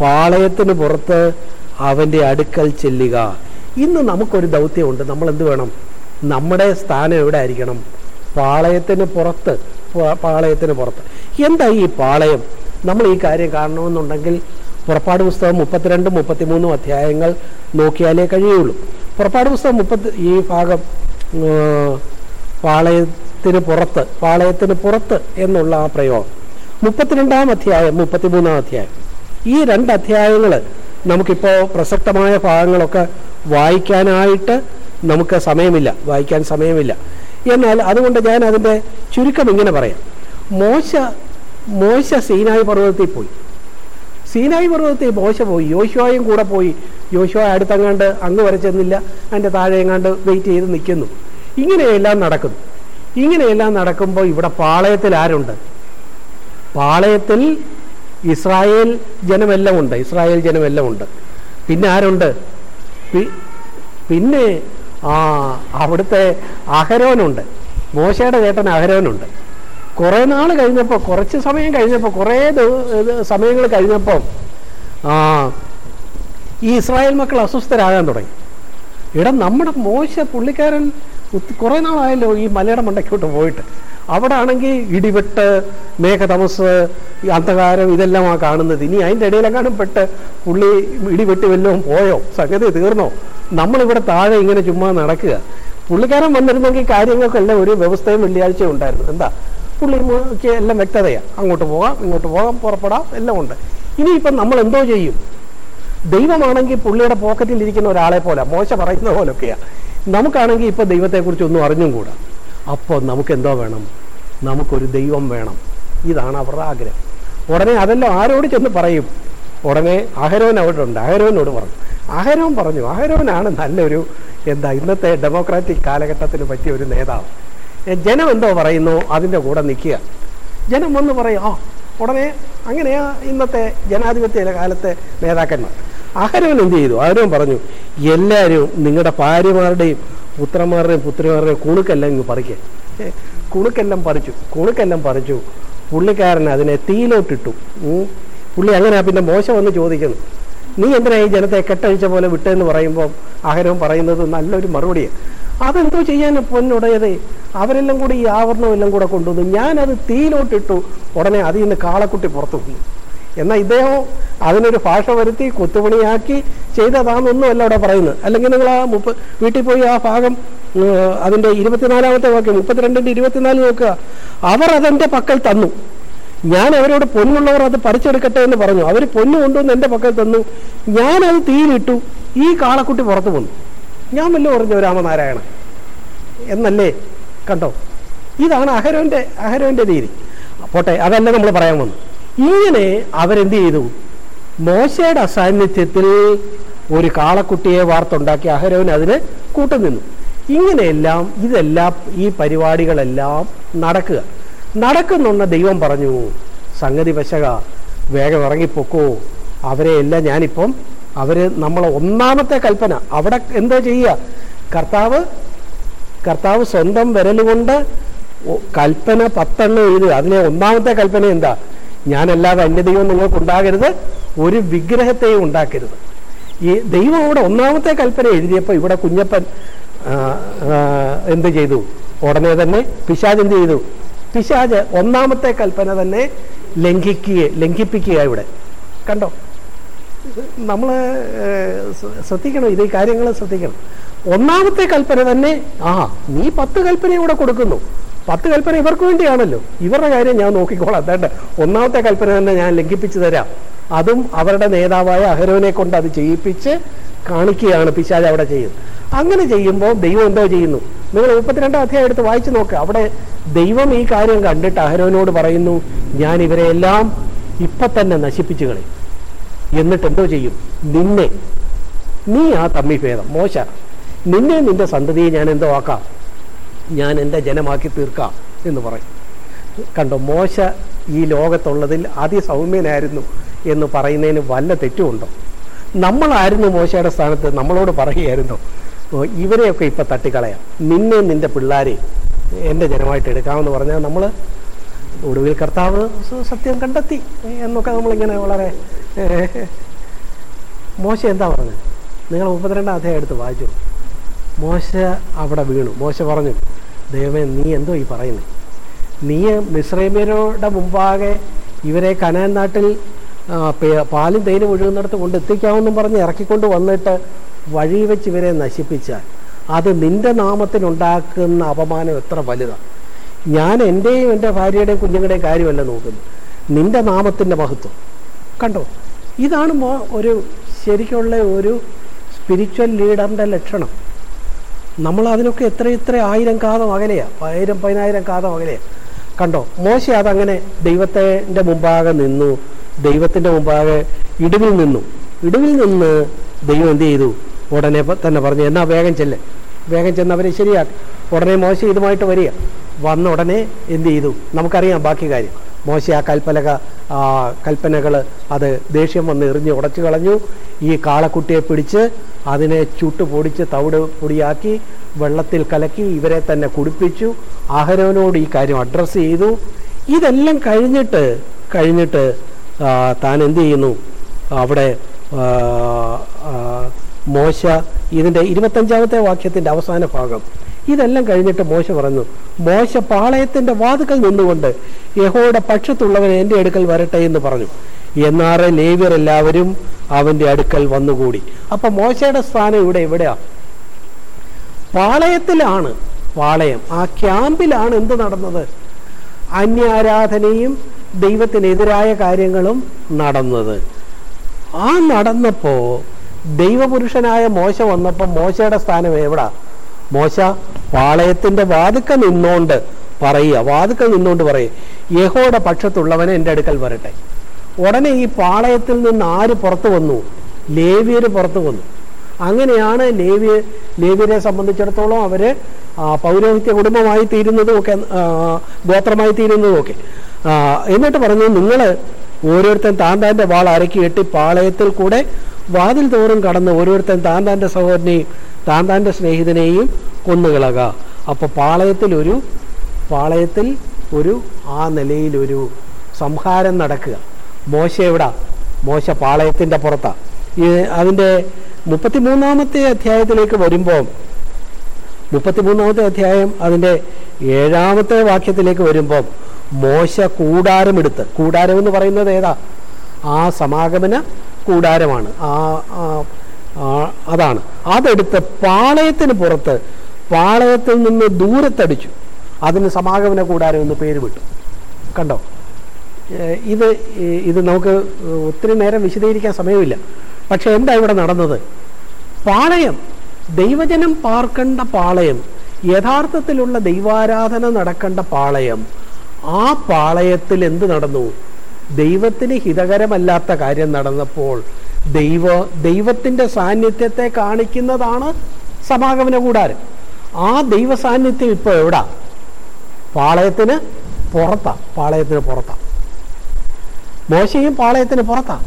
[SPEAKER 1] പാളയത്തിന് പുറത്ത് അവന്റെ അടുക്കൽ ചെല്ലുക. ഇന്ന് നമുക്കൊരു ദൗത്യമുണ്ട്. നമ്മൾ എന്ത് വേണം? നമ്മുടെ സ്ഥാനം എവിടെ ആയിരിക്കണം പാളയത്തിന് പുറത്ത് പാളയത്തിന് പുറത്ത്. എന്താ ഈ പാളയം? നമ്മൾ ഈ കാര്യം കാണണമെന്നുണ്ടെങ്കിൽ പുറപ്പാട് പുസ്തകം മുപ്പത്തിരണ്ടും മുപ്പത്തിമൂന്നും അധ്യായങ്ങൾ നോക്കിയാലേ കഴിയുള്ളൂ. പുറപ്പാട് പുസ്തകം മുപ്പത്തി ഈ ഭാഗം പാളയത്തിന് പുറത്ത് പാളയത്തിന് പുറത്ത് എന്നുള്ള ആ പ്രയോഗം. മുപ്പത്തിരണ്ടാം അധ്യായം മുപ്പത്തിമൂന്നാം അധ്യായം. ഈ രണ്ട് അധ്യായങ്ങൾ നമുക്കിപ്പോൾ പ്രസക്തമായ ഭാഗങ്ങളൊക്കെ വായിക്കാനായിട്ട് നമുക്ക് സമയമില്ല വായിക്കാൻ സമയമില്ല. എന്നാൽ അതുകൊണ്ട് ഞാൻ അതിന്റെ ചുരുക്കം ഇങ്ങനെ പറയാം. മോശ മോശ സീനായി പർവതത്തിൽ പോയി. സീനായി പർവതത്തിൽ മോശ പോയി. യോശുവായും കൂടെ പോയി. യോശുവ അടുത്തങ്ങാണ്ട് അങ്ങ് വരെ ചെന്നില്ല. അതിന്റെ താഴെ എങ്ങാണ്ട് വെയിറ്റ് ചെയ്ത് നിൽക്കുന്നു. ഇങ്ങനെയെല്ലാം നടക്കുന്നു. ഇങ്ങനെയെല്ലാം നടക്കുമ്പോൾ ഇവിടെ പാളയത്തിൽ ആരുണ്ട്? പാളയത്തിൽ ഇസ്രായേൽ ജനമെല്ലാം ഉണ്ട്. ഇസ്രായേൽ ജനമെല്ലാം ഉണ്ട്. പിന്നെ ആരുണ്ട്? പിന്നെ ആ അവിടുത്തെ അഹരോനുണ്ട്. മോശയുടെ ചേട്ടൻ അഹരോനുണ്ട്. കുറേ നാൾ കഴിഞ്ഞപ്പോൾ കുറച്ച് സമയം കഴിഞ്ഞപ്പോൾ കുറേ സമയങ്ങൾ കഴിഞ്ഞപ്പം ആ ഈ ഇസ്രായേൽ മക്കൾ അസ്വസ്ഥരാകാൻ തുടങ്ങി. ഇടം നമ്മുടെ മോശ പുള്ളിക്കാരൻ കുറേ നാളായല്ലോ ഈ മലയുടെ മണ്ടയ്ക്കോട്ട് പോയിട്ട്. അവിടെ ആണെങ്കിൽ ഇടിവെട്ട് മേഘതമസ് അന്ധകാരം ഇതെല്ലാം ആ കാണുന്നത്. ഇനി അതിന്റെ ഇടയിലെങ്ങാനും പെട്ട് പുള്ളി ഇടിവെട്ടി വല്ലതും പോയോ? സംഗതി തീർന്നോ? നമ്മളിവിടെ താഴെ ഇങ്ങനെ ചുമ്മാ നടക്കുക. പുള്ളിക്കാരൻ വന്നിരുന്നെങ്കിൽ കാര്യങ്ങൾക്കെല്ലാം ഒരു വ്യവസ്ഥയും വെള്ളിയാഴ്ച ഉണ്ടായിരുന്നു. എന്താ? പുള്ളിക്ക് എല്ലാം വ്യക്തതയാണ് അങ്ങോട്ട് പോകാം ഇങ്ങോട്ട് പോകാം പുറപ്പെടാം എല്ലാം ഉണ്ട്. ഇനിയിപ്പം നമ്മൾ എന്തോ ചെയ്യും? ദൈവമാണെങ്കിൽ പുള്ളിയുടെ പോക്കറ്റിൽ ഇരിക്കുന്ന ഒരാളെ പോലെ. മോശ പറയുന്ന പോലൊക്കെയാ.
[SPEAKER 2] നമുക്കാണെങ്കിൽ ഇപ്പോൾ ദൈവത്തെക്കുറിച്ച് ഒന്നും അറിഞ്ഞും കൂടാ. അപ്പോൾ നമുക്ക് എന്തോ വേണം? നമുക്കൊരു ദൈവം വേണം. ഇതാണ് അവരുടെ ആഗ്രഹം. ഉടനെ അതെല്ലാം ആരോട് ചെന്ന് പറയും? ഉടനെ അഹരോൻ അവിടെ ഉണ്ട് അഹരോനോട് പറഞ്ഞു. അഹരോൻ പറഞ്ഞു അഹരോനാണ് നല്ലൊരു എന്താ ഇന്നത്തെ ഡെമോക്രാറ്റിക് കാലഘട്ടത്തിന് പറ്റിയ ഒരു നേതാവ്. ജനം എന്തോ പറയുന്നു? അതിന്റെ കൂടെ നിൽക്കുക. ജനം വന്ന് പറയും ആ ഉടനെ അങ്ങനെയാ ഇന്നത്തെ ജനാധിപത്യ കാലത്തെ നേതാക്കന്മാർ. അഹരോൻ എന്ത് ചെയ്തു? അഹരോൻ പറഞ്ഞു എല്ലാവരും നിങ്ങളുടെ ഭാര്യമാരുടെയും പുത്രന്മാരുടെയും പുത്രിമാരുടെയും കുണുക്കെല്ലാം ഇങ്ങ് പറിക്കേ. കുണുക്കെല്ലാം പറിച്ചു കുണുക്കെല്ലാം പറിച്ചു. പുള്ളിക്കാരൻ അതിനെ തീയിലോട്ടിട്ടു. പുള്ളി അങ്ങനെ പിന്നെ മോശം വന്ന് ചോദിക്കുന്നു. നീ എന്തിനാ ഈ ജനത്തെ കെട്ടഴിച്ച പോലെ വിട്ടെന്ന് പറയുമ്പോൾ അഹരോൻ പറയുന്നത് നല്ലൊരു മറുപടിയാണ് അതെന്തോ ചെയ്യാൻ പൊന്നുടയതേ. അവരെല്ലാം കൂടി ഈ ആവരണവും എല്ലാം കൂടെ കൊണ്ടുവന്നു. ഞാനത് തീയിലോട്ടിട്ടു. ഉടനെ അതിൽ നിന്ന് കാളക്കുട്ടി പുറത്തു വന്നു. എന്നാൽ ഇദ്ദേഹം അതിനൊരു ഭാഷ വരുത്തി കൊത്തുപണിയാക്കി ചെയ്തതാണെന്നൊന്നുമല്ല അവിടെ പറയുന്നത്. അല്ലെങ്കിൽ നിങ്ങൾ ആ മുപ്പ വീട്ടിൽ പോയി ആ ഭാഗം അതിന്റെ ഇരുപത്തിനാലാമത്തെ വാക്യം മുപ്പത്തിരണ്ടിന്റെ ഇരുപത്തിനാല് നോക്കുക. അവർ അതെന്റെ പക്കൽ തന്നു. ഞാൻ അവരോട് പൊന്നുള്ളവർ അത് പറിച്ചെടുക്കട്ടെ എന്ന് പറഞ്ഞു. അവർ പൊന്നു കൊണ്ടുവന്ന് എന്റെ പക്കൽ തന്നു. ഞാനത് തീയിലിട്ടു. ഈ കാളക്കുട്ടി പുറത്തു വന്നു. ഞാൻ വല്ല പറഞ്ഞു രാമനാരായണ എന്നല്ലേ? കണ്ടോ? ഇതാണ് അഹരോന്റെ അഹരോന്റെ രീതി. പോട്ടെ അതല്ല നമ്മൾ പറയാൻ വന്നു ഇങ്ങനെ അവരെന്ത് ചെയ്തു? മോശയുടെ അസാന്നിധ്യത്തിൽ ഒരു കാളക്കുട്ടിയെ വാർത്തുണ്ടാക്കി അഹരോൻ അതിന് കൂട്ടുനിന്നു ഇങ്ങനെയെല്ലാം ഇതെല്ലാം ഈ പരിപാടികളെല്ലാം നടക്കുക. നടക്കുന്നുണ്ട് ദൈവം പറഞ്ഞു സംഗതി വശക വേഗം ഇറങ്ങിപ്പോക്കോ. അവരെ എല്ലാം ഞാനിപ്പം അവർ നമ്മളെ ഒന്നാമത്തെ കൽപ്പന. അവിടെ എന്താ ചെയ്യുക? കർത്താവ് കർത്താവ് സ്വന്തം വിരലുകൊണ്ട് കൽപ്പന പത്തെണ്ണം എഴുതുക. അതിനെ ഒന്നാമത്തെ കൽപ്പന എന്താ? ഞാനല്ലാതെ അന്യദൈവം നിങ്ങൾക്ക് ഉണ്ടാകരുത് ഒരു വിഗ്രഹത്തെയും ഉണ്ടാക്കരുത്. ഈ ദൈവം ഇവിടെ ഒന്നാമത്തെ കൽപ്പന എഴുതിയപ്പോൾ ഇവിടെ കുഞ്ഞപ്പൻ എന്ത് ചെയ്തു? ഉടനെ തന്നെ പിശാജ് എന്ത് ചെയ്തു? പിശാജ് ഒന്നാമത്തെ കൽപ്പന തന്നെ ലംഘിക്കുക ലംഘിപ്പിക്കുക ഇവിടെ. കണ്ടോ? നമ്മൾ ശ്രദ്ധിക്കണം ഇത് ഈ കാര്യങ്ങൾ ശ്രദ്ധിക്കണം. ഒന്നാമത്തെ കൽപ്പന തന്നെ ആ നീ പത്ത് കൽപ്പന ഇവിടെ കൊടുക്കുന്നു. പത്ത് കൽപ്പന ഇവർക്ക് വേണ്ടിയാണല്ലോ. ഇവരുടെ കാര്യം ഞാൻ നോക്കിക്കോളാം. തേട്ടെ ഒന്നാമത്തെ കൽപ്പന തന്നെ ഞാൻ ലംഘിപ്പിച്ചു തരാം. അതും അവരുടെ നേതാവായ അഹരോനെ കൊണ്ട് അത് ചെയ്യിപ്പിച്ച് കാണിക്കുകയാണ് പിശാജ് അവിടെ ചെയ്യുന്നത്. അങ്ങനെ ചെയ്യുമ്പോൾ ദൈവം എന്തോ ചെയ്യുന്നു? നിങ്ങൾ മുപ്പത്തിരണ്ടാം അധ്യായം എടുത്ത് വായിച്ചു നോക്ക്. അവിടെ ദൈവം ഈ കാര്യം കണ്ടിട്ട് അഹരോനോട് പറയുന്നു ഞാൻ ഇവരെ എല്ലാം ഇപ്പൊ തന്നെ നശിപ്പിച്ചു കളയും. എന്നിട്ട് എന്തോ ചെയ്യും? നിന്നെ നീ ആ തമ്മി ഭേദം. മോശ നിന്നെ നിന്റെ സന്തതിയെ ഞാൻ എന്തോ ആക്കാം? ഞാൻ എന്റെ ജനമാക്കി തീർക്കാം എന്ന് പറയും. കണ്ടോ മോശ ഈ ലോകത്തുള്ളതിൽ അതിസൗമ്യനായിരുന്നു എന്ന് പറയുന്നതിന് വല്ല തെറ്റുമുണ്ടോ? നമ്മളായിരുന്നു മോശയുടെ സ്ഥാനത്ത് നമ്മളോട് പറയുകയായിരുന്നു "ഓ, ഇവരെയൊക്കെ ഇപ്പം തട്ടിക്കളയാം. നിന്നെ നിന്റെ പിള്ളേരെ എന്റെ ജനമായിട്ട് എടുക്കാമെന്ന് പറഞ്ഞാൽ നമ്മൾ ഒടുവിൽ കർത്താവ് സത്യം കണ്ടെത്തി എന്നൊക്കെ നമ്മളിങ്ങനെ വളരെ മോശ എന്താ പറഞ്ഞത്? നിങ്ങൾ മുപ്പത്തിരണ്ടാം അധ്യായം എടുത്ത് വായിച്ചു. മോശ അവിടെ വീണു. മോശ പറഞ്ഞു ദൈവമേ നീ എന്തോ ഈ പറയുന്നത് നീ മിശ്രൈമ്യരുടെ മുമ്പാകെ ഇവരെ കനാൻ നാട്ടിൽ പാലും തേനും ഒഴുകുന്നിടത്ത് കൊണ്ട് എത്തിക്കാമെന്നും പറഞ്ഞ് ഇറക്കിക്കൊണ്ട് വന്നിട്ട് വഴി വെച്ച് ഇവരെ നശിപ്പിച്ചാൽ അത് നിന്റെ നാമത്തിനുണ്ടാക്കുന്ന അപമാനം എത്ര വലുതാണ് ഞാൻ എന്റെയും എന്റെ ഭാര്യയുടെയും കുഞ്ഞുങ്ങളുടെയും കാര്യമല്ല നോക്കുന്നത്. നിന്റെ നാമത്തിന്റെ മഹത്വം. കണ്ടോ? ഇതാണ് ഒരു ശരിക്കുള്ള ഒരു സ്പിരിച്വൽ ലീഡറിന്റെ ലക്ഷണം. നമ്മൾ അതിനൊക്കെ എത്ര എത്ര ആയിരം കാതം അകലെയാ ആയിരം പതിനായിരം കാതം അകലെയാ കണ്ടോ? മോശ അതങ്ങനെ ദൈവത്തിന്റെ മുമ്പാകെ നിന്നു ദൈവത്തിന്റെ മുമ്പാകെ ഇടിവിൽ നിന്നു. ഇടിവിൽ നിന്ന് ദൈവം എന്ത് ചെയ്തു? ഉടനെ തന്നെ പറഞ്ഞു എന്നാ വേഗം ചെല്ല്. വേഗം ചെന്ന് അവരെ ശരിയാക്കി. ഉടനെ മോശ ഇതുമായിട്ട് വരിക. വന്ന ഉടനെ എന്ത് ചെയ്തു? നമുക്കറിയാം ബാക്കി കാര്യം. മോശ ആ കൽപ്പലക കൽപ്പനകൾ അത് ദേഷ്യം വന്ന് എറിഞ്ഞ് ഉടച്ചു കളഞ്ഞു. ഈ കാളക്കുട്ടിയെ പിടിച്ച് അതിനെ ചുട്ടു പൊടിച്ച് തവിട് പൊടിയാക്കി വെള്ളത്തിൽ കലക്കി ഇവരെ തന്നെ കുടിപ്പിച്ചു. ആഹരവനോട് ഈ കാര്യം അഡ്രസ്സ് ചെയ്തു. ഇതെല്ലാം കഴിഞ്ഞിട്ട് കഴിഞ്ഞിട്ട് താൻ എന്ത് ചെയ്യുന്നു? അവിടെ മോശ ഇതിന്റെ ഇരുപത്തഞ്ചാമത്തെ വാക്യത്തിന്റെ അവസാന ഭാഗം. ഇതെല്ലാം കഴിഞ്ഞിട്ട് മോശ പറഞ്ഞു മോശ പാളയത്തിന്റെ വാതുക്കൽ നിന്നുകൊണ്ട് യഹോയുടെ പക്ഷത്തുള്ളവൻ എന്റെ അടുക്കൽ വരട്ടെ എന്ന് പറഞ്ഞു. എന്നാറെ ലേവ്യർ എല്ലാവരും അവന്റെ അടുക്കൽ വന്നുകൂടി. അപ്പം മോശയുടെ സ്ഥാനം ഇവിടെ എവിടെയാ? പാളയത്തിലാണ് പാളയം. ആ ക്യാമ്പിലാണ് എന്ത് നടന്നത്? അന്യാരാധനയും ദൈവത്തിനെതിരായ കാര്യങ്ങളും നടന്നത്. ആ നടന്നപ്പോൾ ദൈവപുരുഷനായ മോശ വന്നപ്പോൾ മോശയുടെ സ്ഥാനം എവിടാ? മോശ പാളയത്തിന്റെ വാതുക്ക നിന്നോണ്ട് പറയുക വാതുക്ക നിന്നോണ്ട് പറയുക. യഹോയുടെ പക്ഷത്തുള്ളവനെ എന്റെ അടുക്കൽ വരട്ടെ. ഉടനെ ഈ പാളയത്തിൽ നിന്ന് ആര് പുറത്തു വന്നു? ലേവിയര് പുറത്തു വന്നു. അങ്ങനെയാണ് ലേവ്യ ലേവ്യരെ സംബന്ധിച്ചിടത്തോളം അവർ പൗരോഹിത്യ കുടുംബമായി തീരുന്നതും ഒക്കെ ഗോത്രമായി തീരുന്നതും ഒക്കെ എന്നിട്ട് പറഞ്ഞു നിങ്ങൾ ഓരോരുത്തൻ താൻ താന്റെ വാൾ അരക്കി കെട്ടി പാളയത്തിൽ കൂടെ വാതിൽ തോറും കടന്ന് ഓരോരുത്തൻ താൻ താന്റെ സഹോദരനെയും താൻ താന്റെ സ്നേഹിതനെയും കൊന്നുകളക. അപ്പോൾ പാളയത്തിൽ ഒരു പാളയത്തിൽ ഒരു ആ നിലയിൽ ഒരു സംഹാരം നടക്കുക. മോശ എവിടാ? മോശ പാളയത്തിന്റെ പുറത്താ. ഈ അതിന്റെ മുപ്പത്തിമൂന്നാമത്തെ അധ്യായത്തിലേക്ക് വരുമ്പോൾ മുപ്പത്തിമൂന്നാമത്തെ അധ്യായം അതിന്റെ ഏഴാമത്തെ വാക്യത്തിലേക്ക് വരുമ്പോൾ മോശ കൂടാരമെടുത്ത് കൂടാരം എന്ന് പറയുന്നത് ഏതാ? ആ സമാഗമന കൂടാരമാണ്. ആ- അതാണ്. അതെടുത്ത് പാളയത്തിന് പുറത്ത് പാളയത്തിൽ നിന്ന് ദൂരത്തടിച്ചു. അതിന് സമാഗമന കൂടാരം എന്ന് പേര് വിട്ടു. കണ്ടോ? ഇത് ഇത് നമുക്ക് ഒത്തിരി നേരം വിശദീകരിക്കാൻ സമയമില്ല. പക്ഷേ എന്താ ഇവിടെ നടന്നത്? പാളയം ദൈവജനം പാർക്കേണ്ട പാളയം യഥാർത്ഥത്തിലുള്ള ദൈവാരാധന നടക്കേണ്ട പാളയം ആ പാളയത്തിൽ എന്ത് നടന്നു? ദൈവത്തിന് ഹിതകരമല്ലാത്ത കാര്യം നടന്നപ്പോൾ ദൈവ ദൈവത്തിന്റെ സാന്നിധ്യത്തെ കാണിക്കുന്നതാണ് സമാഗമന കൂടാരം. ആ ദൈവ സാന്നിധ്യം ഇപ്പോൾ എവിടാ? പാളയത്തിന് പുറത്താണ് പാളയത്തിന് പുറത്താണ് മോശയും പാളയത്തിന് പുറത്താണ്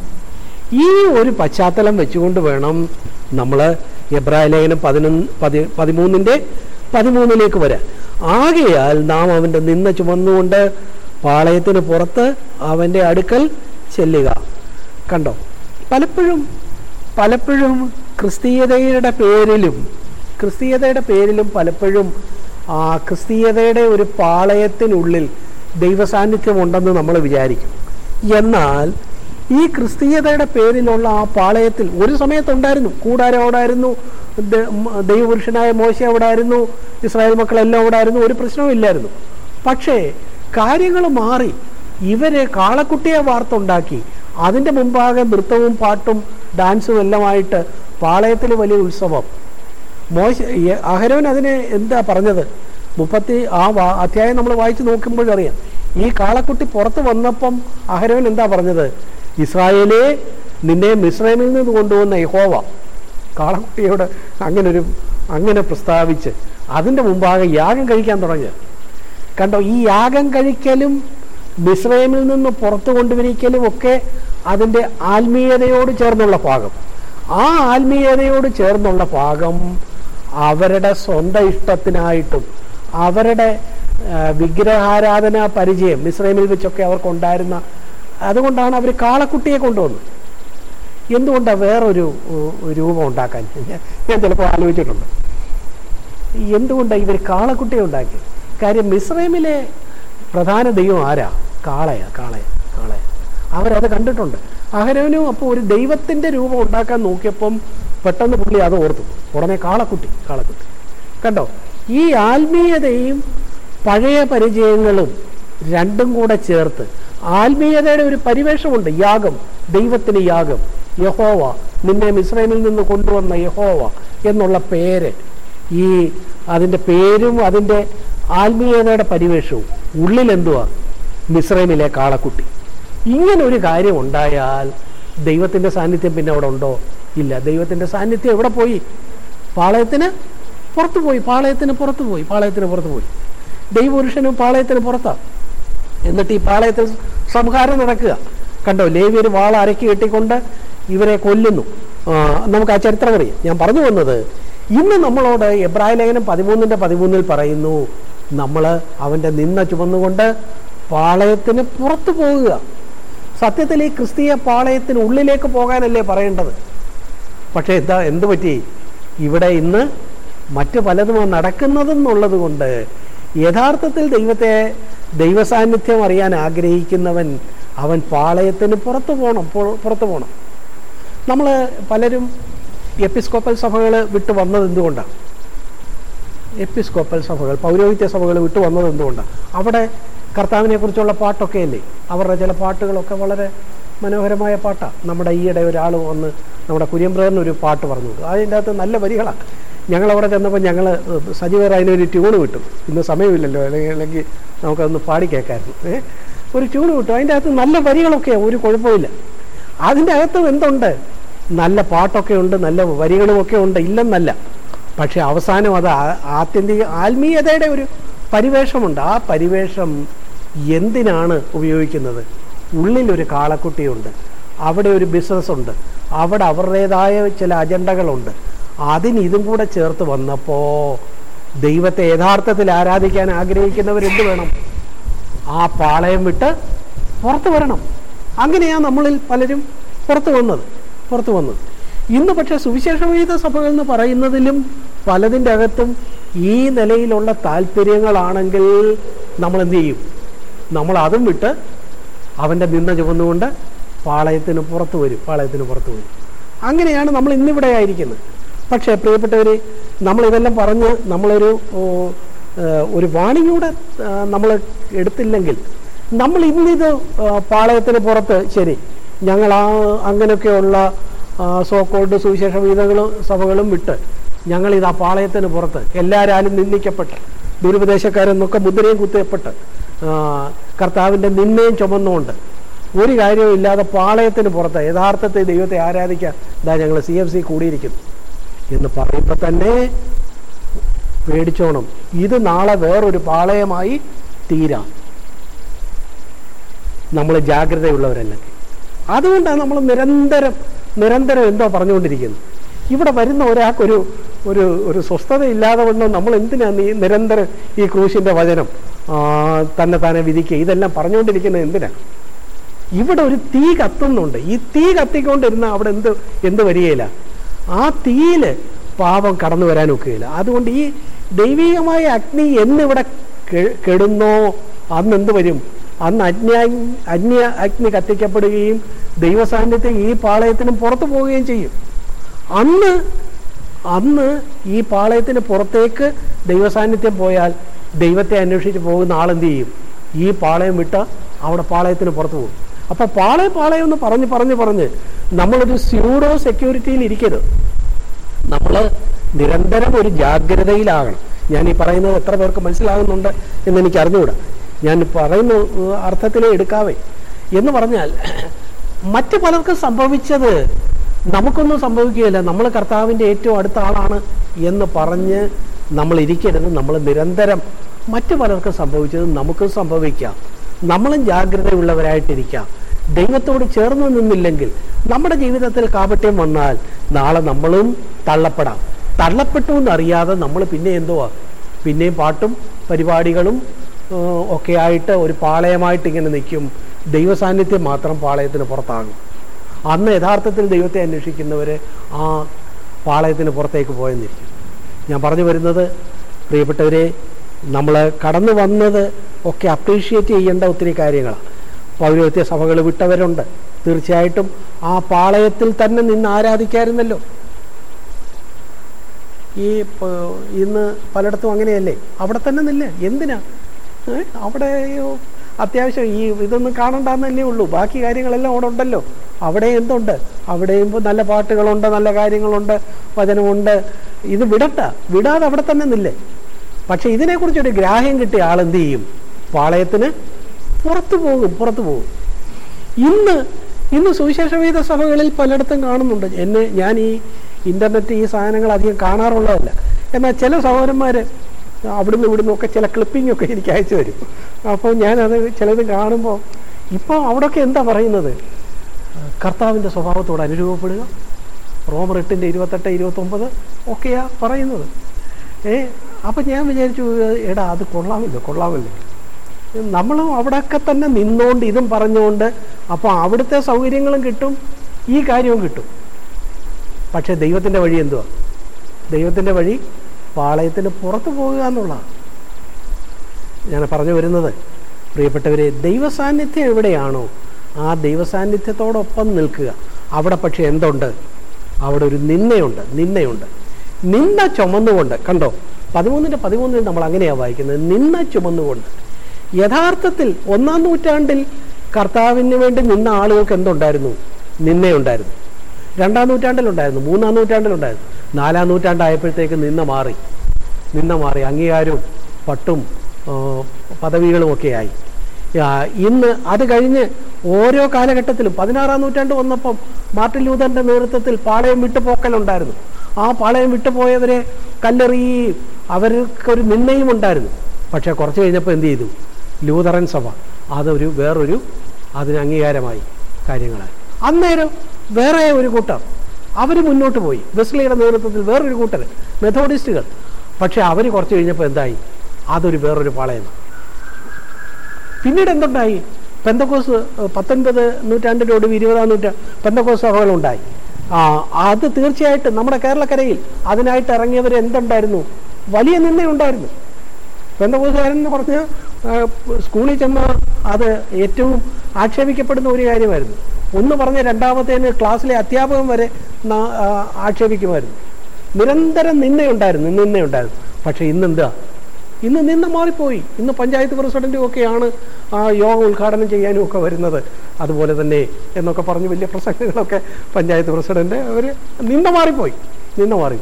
[SPEAKER 2] ഈ ഒരു പശ്ചാത്തലം വെച്ചുകൊണ്ട് വേണം നമ്മൾ എബ്രായ ലേഖനം പതിനൊന്ന് പതി പതിമൂന്നിന്റെ പതിമൂന്നിലേക്ക് വരാൻ. ആകയാൽ നാം അവന്റെ നിന്ന ചുമന്നുകൊണ്ട് പാളയത്തിന് പുറത്ത് അവന്റെ അടുക്കൽ ചെല്ലുക. കണ്ടോ? പലപ്പോഴും പലപ്പോഴും ക്രിസ്തീയതയുടെ പേരിലും ക്രിസ്തീയതയുടെ പേരിലും പലപ്പോഴും ആ ക്രിസ്തീയതയുടെ ഒരു പാളയത്തിനുള്ളിൽ ദൈവസാന്നിധ്യം ഉണ്ടെന്ന് നമ്മൾ വിചാരിക്കും. എന്നാൽ ഈ ക്രിസ്തീയതയുടെ പേരിലുള്ള ആ പാളയത്തിൽ ഒരു സമയത്തുണ്ടായിരുന്നു. കൂടാരം അവിടെ ആയിരുന്നു ദൈവപുരുഷനായ മോശ അവിടെ ആയിരുന്നു ഇസ്രായേൽ മക്കളെല്ലാം അവിടെ ആയിരുന്നു ഒരു പ്രശ്നവും ഇല്ലായിരുന്നു. പക്ഷേ കാര്യങ്ങൾ മാറി. ഇവരെ കാളക്കുട്ടിയെ വാർത്തുണ്ടാക്കി. അതിന്റെ മുമ്പാകെ നൃത്തവും പാട്ടും ഡാൻസും എല്ലാമായിട്ട് പാളയത്തിൽ വലിയ ഉത്സവം. മോശ അഹരോൻ അതിനെ എന്താ പറഞ്ഞത്? മുപ്പത്തി ആ അധ്യായം നമ്മൾ വായിച്ചു നോക്കുമ്പോഴറിയാം ഈ കാളക്കുട്ടി പുറത്ത് വന്നപ്പം അഹരോൻ എന്താ പറഞ്ഞത്? ഇസ്രായേലേ നിന്നെ മിസ്രൈമിൽ നിന്ന് കൊണ്ടുവന്ന യഹോവ. കാളക്കുട്ടിയോട് അങ്ങനെ ഒരു അങ്ങനെ പ്രസ്താവിച്ച് അതിന്റെ മുമ്പാകെ യാഗം കഴിക്കാൻ തുടങ്ങി. കണ്ടോ ഈ യാഗം കഴിക്കലും മിസ്രൈമിൽ നിന്ന് പുറത്തു കൊണ്ടുവരിക്കലും ഒക്കെ അതിന്റെ ആത്മീയതയോട് ചേർന്നുള്ള ഭാഗം ആ ആത്മീയതയോട് ചേർന്നുള്ള ഭാഗം അവരുടെ സ്വന്തം ഇഷ്ടത്തിനായിട്ടും അവരുടെ വിഗ്രഹാരാധന പരിചയം മിസ്രൈമിൽ വെച്ചൊക്കെ അവർക്കുണ്ടായിരുന്ന അതുകൊണ്ടാണ് അവർ കാളക്കുട്ടിയെ കൊണ്ടുവന്നത്. എന്തുകൊണ്ടാണ് വേറൊരു രൂപം ഉണ്ടാക്കാൻ? ഞാൻ ചിലപ്പോൾ ആലോചിച്ചിട്ടുണ്ട്. എന്തുകൊണ്ടാണ് ഇവർ കാളക്കുട്ടിയെ ഉണ്ടാക്കിയത്? കാര്യം മിസ്രൈമിലെ പ്രധാന ദൈവം ആരാ? കാളയാ കാളയ കാളയ. അവരത് കണ്ടിട്ടുണ്ട്. അഹരവനും അപ്പോൾ ഒരു ദൈവത്തിന്റെ രൂപം ഉണ്ടാക്കാൻ നോക്കിയപ്പം പെട്ടെന്ന് പുള്ളി അത് ഓർത്തു. ഉടനെ കാളക്കുട്ടി കാളക്കുട്ടി. കണ്ടോ? ഈ ആത്മീയതയും പഴയ പരിചയങ്ങളും രണ്ടും കൂടെ ചേർത്ത് ആത്മീയതയുടെ ഒരു പരിവേഷമുണ്ട്. യാഗം ദൈവത്തിന് യാഗം. യഹോവ നിന്നെ മിസ്രൈമിൽ നിന്ന് കൊണ്ടുവന്ന യഹോവ എന്നുള്ള പേര്. ഈ അതിന്റെ പേരും അതിന്റെ ആത്മീയതയുടെ പരിവേഷവും ഉള്ളിലെന്തുവാ മിസ്രൈമിലെ കാളക്കുട്ടി ഇങ്ങനെ ഒരു കാര്യം ഉണ്ടായാൽ ദൈവത്തിന്റെ സാന്നിധ്യം പിന്നെ അവിടെ ഉണ്ടോ? ഇല്ല. ദൈവത്തിന്റെ സാന്നിധ്യം എവിടെ പോയി? പാളയത്തിന് പുറത്തു പോയി. പാളയത്തിന് പുറത്തു പോയി. പാളയത്തിന് പുറത്തു പോയി. ദൈവപുരുഷനും പാളയത്തിന് പുറത്താണ് എന്നിട്ട് ഈ പാളയത്തിൽ സംഹാരം നടക്കുക. കണ്ടോ? ലേവിയർ വാള അരക്കി കെട്ടിക്കൊണ്ട് ഇവരെ കൊല്ലുന്നു. നമുക്ക് ആ ചരിത്രം അറിയാം. ഞാൻ പറഞ്ഞു വന്നത് ഇന്ന് നമ്മളോട് എബ്രാഹിം ലേഖനം പതിമൂന്നിന്റെ പതിമൂന്നിൽ പറയുന്നു നമ്മൾ അവന്റെ നിന്ന ചുമന്നുകൊണ്ട് പാളയത്തിന് പുറത്തു പോവുക. സത്യത്തിൽ ഈ ക്രിസ്തീയ പാളയത്തിന് ഉള്ളിലേക്ക് പോകാനല്ലേ പറയേണ്ടത്? പക്ഷേ എന്താ എന്ത് പറ്റി? ഇവിടെ ഇന്ന് മറ്റ് പലതും നടക്കുന്നതെന്നുള്ളത് കൊണ്ട് യഥാർത്ഥത്തിൽ ദൈവത്തെ ദൈവസാന്നിധ്യം അറിയാൻ ആഗ്രഹിക്കുന്നവൻ അവൻ പാളയത്തിന് പുറത്തു പോകണം പുറത്തു പോകണം നമ്മൾ പലരും എപ്പിസ്കോപ്പൽ സഭകൾ വിട്ടു വന്നത് എന്തുകൊണ്ടാണ് എപ്പിസ്കോപ്പൽ സഭകൾ പൗരോഹിത്യ സഭകൾ വിട്ടു വന്നത് എന്തുകൊണ്ടാണ് അവിടെ കർത്താവിനെക്കുറിച്ചുള്ള കുറിച്ചുള്ള പാട്ടൊക്കെ അല്ലേ അവരുടെ ചില പാട്ടുകളൊക്കെ വളരെ മനോഹരമായ പാട്ടാണ് നമ്മുടെ ഈയിടെ ഒരാൾ വന്ന് നമ്മുടെ കുര്യമ്പ്രേറിന് ഒരു പാട്ട് പറഞ്ഞു കൊടുക്കും അതിന്റെ അകത്ത് നല്ല വരികളാണ് ഞങ്ങൾ അവിടെ ചെന്നപ്പോൾ ഞങ്ങൾ സജീവർ അതിനൊരു ട്യൂൺ കിട്ടും ഇന്ന് സമയമില്ലല്ലോ അല്ലെങ്കിൽ അല്ലെങ്കിൽ നമുക്കതൊന്ന് പാടി കേൾക്കായിരുന്നു. ഏഹ് ഒരു ട്യൂൺ കിട്ടും അതിന്റെ അകത്ത് നല്ല വരികളൊക്കെ ഒരു കുഴപ്പമില്ല. അതിന്റെ അകത്തും എന്തുണ്ട്? നല്ല പാട്ടൊക്കെ ഉണ്ട് നല്ല വരികളുമൊക്കെ ഉണ്ട് ഇല്ലെന്നല്ല. പക്ഷെ അവസാനം അത് ആത്യന്തിക ആത്മീയതയുടെ ഒരു പരിവേഷമുണ്ട്. ആ പരിവേഷം എന്തിനാണ് ഉപയോഗിക്കുന്നത്? ഉള്ളിലൊരു കാളക്കുട്ടിയുണ്ട്. അവിടെ ഒരു ബിസിനസ് ഉണ്ട് അവിടെ അവരുടേതായ ചില അജണ്ടകളുണ്ട്. അതിന് ഇതും കൂടെ ചേർത്ത് വന്നപ്പോൾ ദൈവത്തെ യഥാർത്ഥത്തിൽ ആരാധിക്കാൻ ആഗ്രഹിക്കുന്നവരെന്ത് വേണം? ആ പാളയം വിട്ട് പുറത്തു വരണം. അങ്ങനെയാണ് നമ്മളിൽ പലരും പുറത്തു വന്നത്. പുറത്തു വന്നത്. ഇന്ന് പക്ഷേ സുവിശേഷ വിഹിത സഭകൾ എന്ന് പറയുന്നതിലും പലതിന്റെ അകത്തും ഈ നിലയിലുള്ള താല്പര്യങ്ങളാണെങ്കിൽ നമ്മൾ എന്തു ചെയ്യും? നമ്മൾ അതും വിട്ട് അവന്റെ നിന്ന ചുമന്നുകൊണ്ട് പാളയത്തിന് പുറത്തു വരും പാളയത്തിന് പുറത്ത് വരും. അങ്ങനെയാണ് നമ്മൾ ഇന്നിവിടെ ആയിരിക്കുന്നത്. പക്ഷേ പ്രിയപ്പെട്ടവർ നമ്മളിതെല്ലാം പറഞ്ഞ് നമ്മളൊരു ഒരു വാണിയൂടെ നമ്മൾ എടുത്തില്ലെങ്കിൽ നമ്മൾ ഇന്നിത് പാളയത്തിന് പുറത്ത് ശരി ഞങ്ങൾ ആ അങ്ങനെയൊക്കെയുള്ള സോക്കോൾഡ് സുവിശേഷ വീതങ്ങളും സഭകളും വിട്ട് ഞങ്ങളിത് ആ പാളയത്തിന് പുറത്ത് എല്ലാവരും നിന്ദിക്കപ്പെട്ട് ദുരുപദേശക്കാരെന്നൊക്കെ മുദ്രയും കുത്തിയപ്പെട്ട് കർത്താവിന്റെ നിന്നയും ചുമന്നുകൊണ്ട് ഒരു കാര്യവും ഇല്ലാതെ പാളയത്തിന് പുറത്ത് യഥാർത്ഥത്തെ ദൈവത്തെ ആരാധിക്കാൻ ഇതാ ഞങ്ങൾ സി എഫ് സി കൂടിയിരിക്കുന്നു എന്ന് പറയുമ്പോൾ തന്നെ പേടിച്ചോണം. ഇത് നാളെ വേറൊരു പാളയമായി തീരാം. നമ്മൾ ജാഗ്രതയുള്ളവരല്ലെങ്കിൽ അതുകൊണ്ടാണ് നമ്മൾ നിരന്തരം നിരന്തരം എന്തോ പറഞ്ഞുകൊണ്ടിരിക്കുന്നത്. ഇവിടെ വരുന്ന ഒരാൾക്കൊരു ഒരു ഒരു സ്വസ്ഥത ഇല്ലാതെ വന്ന്. നമ്മൾ എന്തിനാണ് ഈ നിരന്തരം ഈ ക്രൂശിന്റെ വചനം? തന്നെ തന്നെ താനെ വിധിക്കുക. ഇതെല്ലാം പറഞ്ഞുകൊണ്ടിരിക്കുന്നത് എന്തിനാണ് ഇവിടെ ഒരു തീ കത്തുന്നുണ്ട്. ഈ തീ കത്തിക്കൊണ്ടിരുന്ന അവിടെ എന്ത് എന്ത് വരികയില്ല? ആ തീയിൽ പാപം കടന്നു വരാനൊക്കുകയില്ല അതുകൊണ്ട് ഈ ദൈവികമായ അഗ്നി എന്നിവിടെ കെടുന്നോ? അന്ന് എന്ത് വരും? അന്ന് അജ്ഞ അന്യ അഗ്നി കത്തിക്കപ്പെടുകയും ദൈവസാന്നിധ്യം ഈ പാളയത്തിനും പുറത്തു പോവുകയും ചെയ്യും. അന്ന് അന്ന് ഈ പാളയത്തിന് പുറത്തേക്ക് ദൈവസാന്നിധ്യം പോയാൽ ദൈവത്തെ അന്വേഷിച്ച് പോകുന്ന ആളെന്ത് ചെയ്യും? ഈ പാളയം വിട്ട് അവിടെ പാളയത്തിന് പുറത്ത് പോകും. അപ്പോൾ പാളയം പാളയം എന്ന് പറഞ്ഞ് പറഞ്ഞ് പറഞ്ഞ് നമ്മളൊരു സ്യൂഡോ സെക്യൂരിറ്റിയിൽ ഇരിക്കരുത്. നമ്മൾ നിരന്തരം ഒരു ജാഗ്രതയിലാകണം. ഞാൻ ഈ പറയുന്നത് എത്ര പേർക്ക് മനസ്സിലാകുന്നുണ്ട് എന്ന് എനിക്ക് അറിഞ്ഞുകൂടാ. ഞാൻ പറയുന്ന അർത്ഥത്തിലേ എടുക്കാവേ. എന്ന് പറഞ്ഞാൽ മറ്റു പലർക്കും സംഭവിച്ചത് നമുക്കൊന്നും സംഭവിക്കുകയില്ല. നമ്മൾ കർത്താവിന്റെ ഏറ്റവും അടുത്ത ആളാണ് എന്ന് പറഞ്ഞ് നമ്മൾ ഇരിക്കരുത്. നമ്മൾ നിരന്തരം മറ്റു പലർക്കും സംഭവിച്ചത് നമുക്കും സംഭവിക്കാം. നമ്മളും ജാഗ്രതയുള്ളവരായിട്ടിരിക്കാം. ദൈവത്തോട് ചേർന്ന് നിന്നില്ലെങ്കിൽ നമ്മുടെ ജീവിതത്തിൽ കാപട്യം വന്നാൽ നാളെ നമ്മളും തള്ളപ്പെടാം. തള്ളപ്പെട്ടു എന്നറിയാതെ നമ്മൾ പിന്നെ എന്തുവാ? പിന്നെയും പാട്ടും പരിപാടികളും ഒക്കെ ആയിട്ട് ഒരു പാളയമായിട്ട് ഇങ്ങനെ നിൽക്കും. ദൈവസാന്നിധ്യം മാത്രം പാളയത്തിന് പുറത്താകും. അന്ന് യഥാർത്ഥത്തിൽ ദൈവത്തെ അന്വേഷിക്കുന്നവർ ആ പാളയത്തിന് പുറത്തേക്ക് പോയെന്നിരിക്കും ഞാൻ പറഞ്ഞു വരുന്നത് പ്രിയപ്പെട്ടവരെ നമ്മൾ കടന്നു വന്നത് ഒക്കെ അപ്രീഷിയേറ്റ് ചെയ്യേണ്ട ഒത്തിരി കാര്യങ്ങളാണ്. പൗരോഹിത്യ സഭകൾ വിട്ടവരുണ്ട്. തീർച്ചയായിട്ടും ആ പാളയത്തിൽ തന്നെ നിന്ന് ആരാധിക്കാമായിരുന്നല്ലോ ഈ ഇന്ന് പലയിടത്തും അങ്ങനെയല്ലേ? അവിടെ തന്നെ നില്ല എന്തിനാ? അവിടെ അത്യാവശ്യം ഈ ഇതൊന്നും കാണണ്ടെന്നല്ലേ ഉള്ളൂ. ബാക്കി കാര്യങ്ങളെല്ലാം അവിടെ ഉണ്ടല്ലോ. അവിടെ എന്തുണ്ട്? അവിടെയും നല്ല പാട്ടുകളുണ്ട് നല്ല കാര്യങ്ങളുണ്ട് വചനമുണ്ട്. ഇത് വിടട്ട വിടാതെ അവിടെ തന്നെ നില്ലേ. പക്ഷെ ഇതിനെക്കുറിച്ചൊരു ഗ്രാഹ്യം കിട്ടിയ ആളെന്ത് ചെയ്യും? പാളയത്തിന് പുറത്തു പോകും പുറത്തു പോകും. ഇന്ന് ഇന്ന് സുവിശേഷവേദ സഭകളിൽ പലയിടത്തും കാണുന്നുണ്ട്. എന്നെ ഞാൻ ഈ ഇന്റർനെറ്റ് ഈ സാധനങ്ങൾ അധികം കാണാറുള്ളതല്ല. എന്നാൽ ചില സഹോദരന്മാർ അവിടുന്ന് ഇവിടുന്ന് ഒക്കെ ചില ക്ലിപ്പിങ്ങൊക്കെ എനിക്ക് അയച്ചു തരും. അപ്പോൾ ഞാനത് ചിലത് കാണുമ്പോൾ ഇപ്പോൾ അവിടെയൊക്കെ എന്താ പറയുന്നത്? കർത്താവിന്റെ സ്വഭാവത്തോട് അനുരൂപപ്പെടുക. റോമർ എട്ടിന്റെ ഇരുപത്തെട്ട് ഇരുപത്തൊമ്പത് ഒക്കെയാ പറയുന്നത്. ഏ അപ്പം ഞാൻ വിചാരിച്ചു എടാ അത് കൊള്ളാമല്ലോ കൊള്ളാമല്ലോ. നമ്മളും അവിടെയൊക്കെ തന്നെ നിന്നുകൊണ്ട് ഇതും പറഞ്ഞുകൊണ്ട് അപ്പോൾ അവിടുത്തെ സൗകര്യങ്ങളും കിട്ടും ഈ കാര്യവും കിട്ടും. പക്ഷേ ദൈവത്തിന്റെ വഴി എന്തുവാ? ദൈവത്തിന്റെ വഴി പാളയത്തിന് പുറത്ത് പോകുക എന്നുള്ളതാണ്. ഞാൻ പറഞ്ഞു വരുന്നത്. പ്രിയപ്പെട്ടവരെ ദൈവസാന്നിധ്യം എവിടെയാണോ ആ ദൈവസാന്നിധ്യത്തോടൊപ്പം നിൽക്കുക. അവിടെ പക്ഷേ എന്തുണ്ട്? അവിടെ ഒരു നിന്നയുണ്ട് നിന്നയുണ്ട് നിന്ന ചുമന്നുകൊണ്ട് കണ്ടോ? പതിമൂന്നിന്റെ പതിമൂന്നിൽ നമ്മൾ അങ്ങനെയാണ് വായിക്കുന്നത്. നിന്ന ചുമന്നുകൊണ്ട്. യഥാർത്ഥത്തിൽ ഒന്നാം നൂറ്റാണ്ടിൽ കർത്താവിന് വേണ്ടി നിന്ന ആളുകൾക്ക് എന്തുണ്ടായിരുന്നു? നിന്നയുണ്ടായിരുന്നു രണ്ടാം നൂറ്റാണ്ടിലുണ്ടായിരുന്നു മൂന്നാം നൂറ്റാണ്ടിലുണ്ടായിരുന്നു. നാലാം നൂറ്റാണ്ടായപ്പോഴത്തേക്ക് നിന്ന മാറി നിന്ന മാറി അംഗീകാരവും പട്ടും പദവികളുമൊക്കെയായി ഇന്ന് അത് കഴിഞ്ഞ് ഓരോ കാലഘട്ടത്തിലും പതിനാറാം നൂറ്റാണ്ട് വന്നപ്പം മാർട്ടിൻ ലൂതറിന്റെ നേതൃത്വത്തിൽ പാളയം വിട്ടുപോക്കലുണ്ടായിരുന്നു ആ പാളയം വിട്ടുപോയവരെ കല്ലെറിയുകയും അവർക്കൊരു നിന്നയും ഉണ്ടായിരുന്നു. പക്ഷേ കുറച്ച് കഴിഞ്ഞപ്പോൾ എന്ത് ചെയ്തു? ലൂതറൻ സഭ അതൊരു വേറൊരു അതിന് അംഗീകാരമായി കാര്യങ്ങളായി. അന്നേരം വേറെ ഒരു കൂട്ടം അവർ മുന്നോട്ട് പോയി. വെസ്ലിയുടെ നേതൃത്വത്തിൽ വേറൊരു കൂട്ടർ മെത്തോഡിസ്റ്റുകൾ പക്ഷേ അവർ കുറച്ച് കഴിഞ്ഞപ്പോൾ എന്തായി? അതൊരു വേറൊരു പാളയം പിന്നീട് എന്തുണ്ടായി? പെന്തക്കോസ് പത്തൊൻപത് നൂറ്റാണ്ടിന്റെ ഒടുവ് ഇരുപതാം നൂറ്റാണ്ട് പെന്തക്കോസ് സഭകളുണ്ടായി. അത് തീർച്ചയായിട്ടും നമ്മുടെ കേരളക്കരയിൽ അതിനായിട്ട് ഇറങ്ങിയവർ എന്തുണ്ടായിരുന്നു? വലിയ നിന്നയുണ്ടായിരുന്നു പറഞ്ഞാൽ ആ, സ്കൂളിൽ ചെന്ന് അത് ഏറ്റവും ആക്ഷേപിക്കപ്പെടുന്ന ഒരു കാര്യമായിരുന്നു. ഒന്ന് പറഞ്ഞ രണ്ടാമത്തേന് ക്ലാസ്സിലെ അധ്യാപകൻ വരെ ആക്ഷേപിക്കുമായിരുന്നു. നിരന്തരം നിന്നയുണ്ടായിരുന്നു നിന്നയുണ്ടായിരുന്നു. പക്ഷേ ഇന്നെന്താ? ഇന്ന് നിന്ന് മാറിപ്പോയി. ഇന്ന് പഞ്ചായത്ത് പ്രസിഡന്റും ഒക്കെയാണ് ആ യോഗം ഉദ്ഘാടനം ചെയ്യാനും ഒക്കെ വരുന്നത്. അതുപോലെ തന്നെ എന്നൊക്കെ പറഞ്ഞ് വലിയ പ്രസംഗങ്ങളൊക്കെ പഞ്ചായത്ത് പ്രസിഡന്റ് അവർ നിന്ന് മാറിപ്പോയി നിന്ന് മാറി.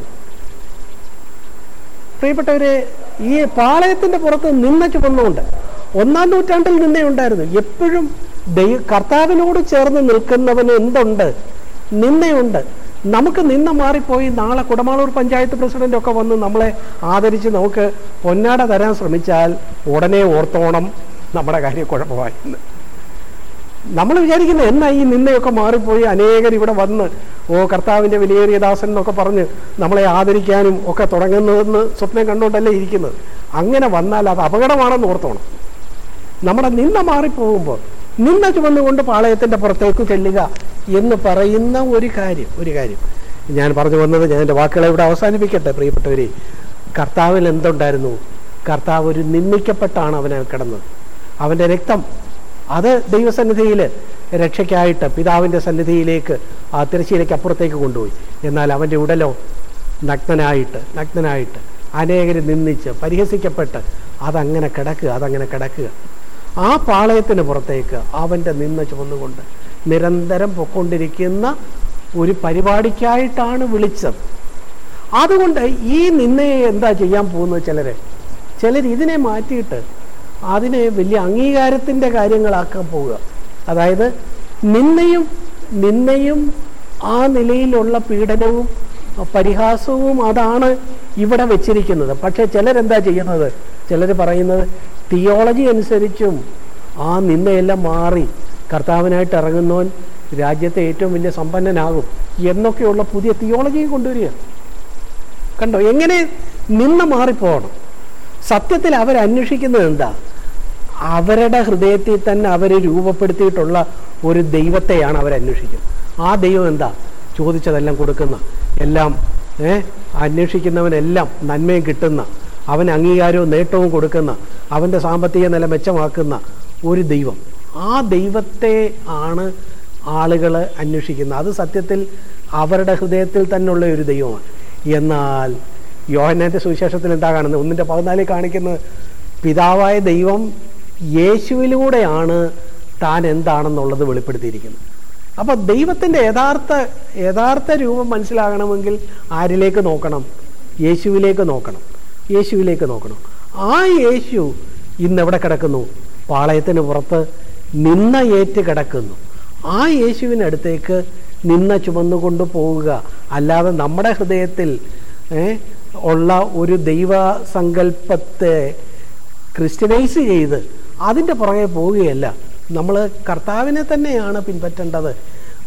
[SPEAKER 2] പ്രിയപ്പെട്ടവരെ ഈ പാളയത്തിന്റെ പുറത്ത് നിന്ന ചുമന്നുകൊണ്ട് ഒന്നാം നൂറ്റാണ്ടിൽ നിന്നേ ഉണ്ടായിരുന്നു എപ്പോഴും ദൈവ കർത്താവിനോട് ചേർന്ന് നിൽക്കുന്നവന് എന്തുണ്ട്? നിന്നയുണ്ട് നമുക്ക് നിന്ന മാറിപ്പോയി നാളെ കുടമാളൂർ പഞ്ചായത്ത് പ്രസിഡന്റ് ഒക്കെ വന്ന് നമ്മളെ ആദരിച്ച് നമുക്ക് പൊന്നാട തരാൻ ശ്രമിച്ചാൽ ഉടനെ ഓർത്തോണം നമ്മുടെ കാര്യം കുഴപ്പമായിരുന്നു നമ്മൾ വിചാരിക്കുന്നത് എന്നാ ഈ നിന്നയൊക്കെ മാറിപ്പോയി അനേകർ ഇവിടെ വന്ന് ഓ കർത്താവിന്റെ വിലയേറിയ ദാസൻ എന്നൊക്കെ പറഞ്ഞ് നമ്മളെ ആദരിക്കാനും ഒക്കെ തുടങ്ങുന്നതെന്ന് സ്വപ്നം കണ്ടുകൊണ്ടല്ലേ ഇരിക്കുന്നത്. അങ്ങനെ വന്നാൽ അത് അപകടമാണെന്ന് ഓർത്തോണം. നമ്മുടെ നിന്ന മാറിപ്പോകുമ്പോൾ നിന്ന ചുമന്നുകൊണ്ട് പാളയത്തിന്റെ പുറത്തേക്ക് ചെല്ലുക എന്ന് പറയുന്ന ഒരു കാര്യം ഒരു കാര്യം. ഞാൻ പറഞ്ഞു വന്നത് ഞാൻ എന്റെ വാക്കുകളെ ഇവിടെ അവസാനിപ്പിക്കട്ടെ പ്രിയപ്പെട്ടവരെ. കർത്താവിൽ എന്തുണ്ടായിരുന്നു? കർത്താവ് ഒരു നിന്ദിക്കപ്പെട്ടാണ് അവനെ കിടന്നത്. അവന്റെ രക്തം അത് ദൈവസന്നിധിയിൽ രക്ഷയ്ക്കായിട്ട് പിതാവിന്റെ സന്നിധിയിലേക്ക് ആ തിരശ്ശീലയ്ക്ക് അപ്പുറത്തേക്ക് കൊണ്ടുപോയി. എന്നാൽ അവന്റെ ഉടലോ നഗ്നനായിട്ട് നഗ്നനായിട്ട് അനേകർ നിന്ദിച്ച് പരിഹസിക്കപ്പെട്ട് അതങ്ങനെ കിടക്കുക അതങ്ങനെ കിടക്കുക. ആ പാളയത്തിന് പുറത്തേക്ക് അവന്റെ നിന്ന് ചുമന്നുകൊണ്ട് നിരന്തരം പൊക്കൊണ്ടിരിക്കുന്ന ഒരു പരിപാടിക്കായിട്ടാണ് വിളിച്ചത്. അതുകൊണ്ട് ഈ നിന്നയെ എന്താ ചെയ്യാൻ പോകുന്നത് ചിലർ ചിലർ ഇതിനെ മാറ്റിയിട്ട് അതിനെ വലിയ അംഗീകാരത്തിന്റെ കാര്യങ്ങളാക്കാൻ പോവുക. അതായത് നിന്നയും നിന്നയും ആ നിലയിലുള്ള പീഡനവും പരിഹാസവും അതാണ് ഇവിടെ വെച്ചിരിക്കുന്നത്. പക്ഷേ ചിലരെന്താ ചെയ്യുന്നത്? ചിലർ പറയുന്നത് തിയോളജി അനുസരിച്ചും ആ നിന്നയെല്ലാം മാറി കർത്താവിനായിട്ട് ഇറങ്ങുന്നവൻ രാജ്യത്തെ ഏറ്റവും വലിയ സമ്പന്നനാകും എന്നൊക്കെയുള്ള പുതിയ തിയോളജി കൊണ്ടുവരിക. കണ്ടോ? എങ്ങനെ നിന്ന് മാറിപ്പോകണം? സത്യത്തിൽ അവരന്വേഷിക്കുന്നത് എന്താ? അവരുടെ ഹൃദയത്തിൽ തന്നെ അവർ രൂപപ്പെടുത്തിയിട്ടുള്ള ഒരു ദൈവത്തെയാണ് അവരന്വേഷിക്കുന്നത്. ആ ദൈവം എന്താ? ചോദിച്ചതെല്ലാം കൊടുക്കുന്ന എല്ലാം ഏഹ് അന്വേഷിക്കുന്നവനെല്ലാം നന്മയും കിട്ടുന്ന അവന് അംഗീകാരവും നേട്ടവും കൊടുക്കുന്ന അവന്റെ സാമ്പത്തിക നില മെച്ചമാക്കുന്ന ഒരു ദൈവം. ആ ദൈവത്തെ ആണ് ആളുകൾ അന്വേഷിക്കുന്നത്. അത് സത്യത്തിൽ അവരുടെ ഹൃദയത്തിൽ തന്നെയുള്ള ഒരു ദൈവമാണ്. എന്നാൽ യോഹനാന്റെ സുവിശേഷത്തിൽ എന്താ കാണുന്നത്? ഒന്നിന്റെ പതിനാലിൽ കാണിക്കുന്നത് പിതാവായ ദൈവം യേശുവിലൂടെയാണ് താൻ എന്താണെന്നുള്ളത് വെളിപ്പെടുത്തിയിരിക്കുന്നത്. അപ്പോൾ ദൈവത്തിന്റെ യഥാർത്ഥ യഥാർത്ഥ രൂപം മനസ്സിലാകണമെങ്കിൽ ആരിലേക്ക് നോക്കണം? യേശുവിലേക്ക് നോക്കണം. യേശുവിലേക്ക് നോക്കണം. ആ യേശു ഇന്ന് എവിടെ കിടക്കുന്നു? പാളയത്തിന് പുറത്ത് നിന്ന ഏറ്റ് കിടക്കുന്നു. ആ യേശുവിനടുത്തേക്ക് നിന്ന ചുമന്നുകൊണ്ട് പോവുക. അല്ലാതെ നമ്മുടെ ഹൃദയത്തിൽ ഉള്ള ഒരു ദൈവ സങ്കല്പത്തെ ക്രിസ്ത്യനൈസ് ചെയ്ത് അതിന്റെ പുറകെ പോവുകയല്ല. നമ്മൾ കർത്താവിനെ തന്നെയാണ് പിൻപറ്റേണ്ടത്.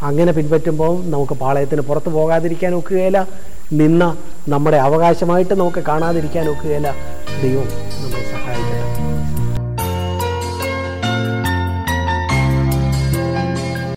[SPEAKER 2] അങ്ങനെ പിൻപറ്റുമ്പോൾ നമുക്ക് പാളയത്തിന് പുറത്ത് പോകാതിരിക്കാൻ ഒക്കുകയില്ല. നിന്ന നമ്മുടെ അവകാശമായിട്ട് നമുക്ക് കാണാതിരിക്കാൻ ഒക്കുകയില്ല. ദൈവം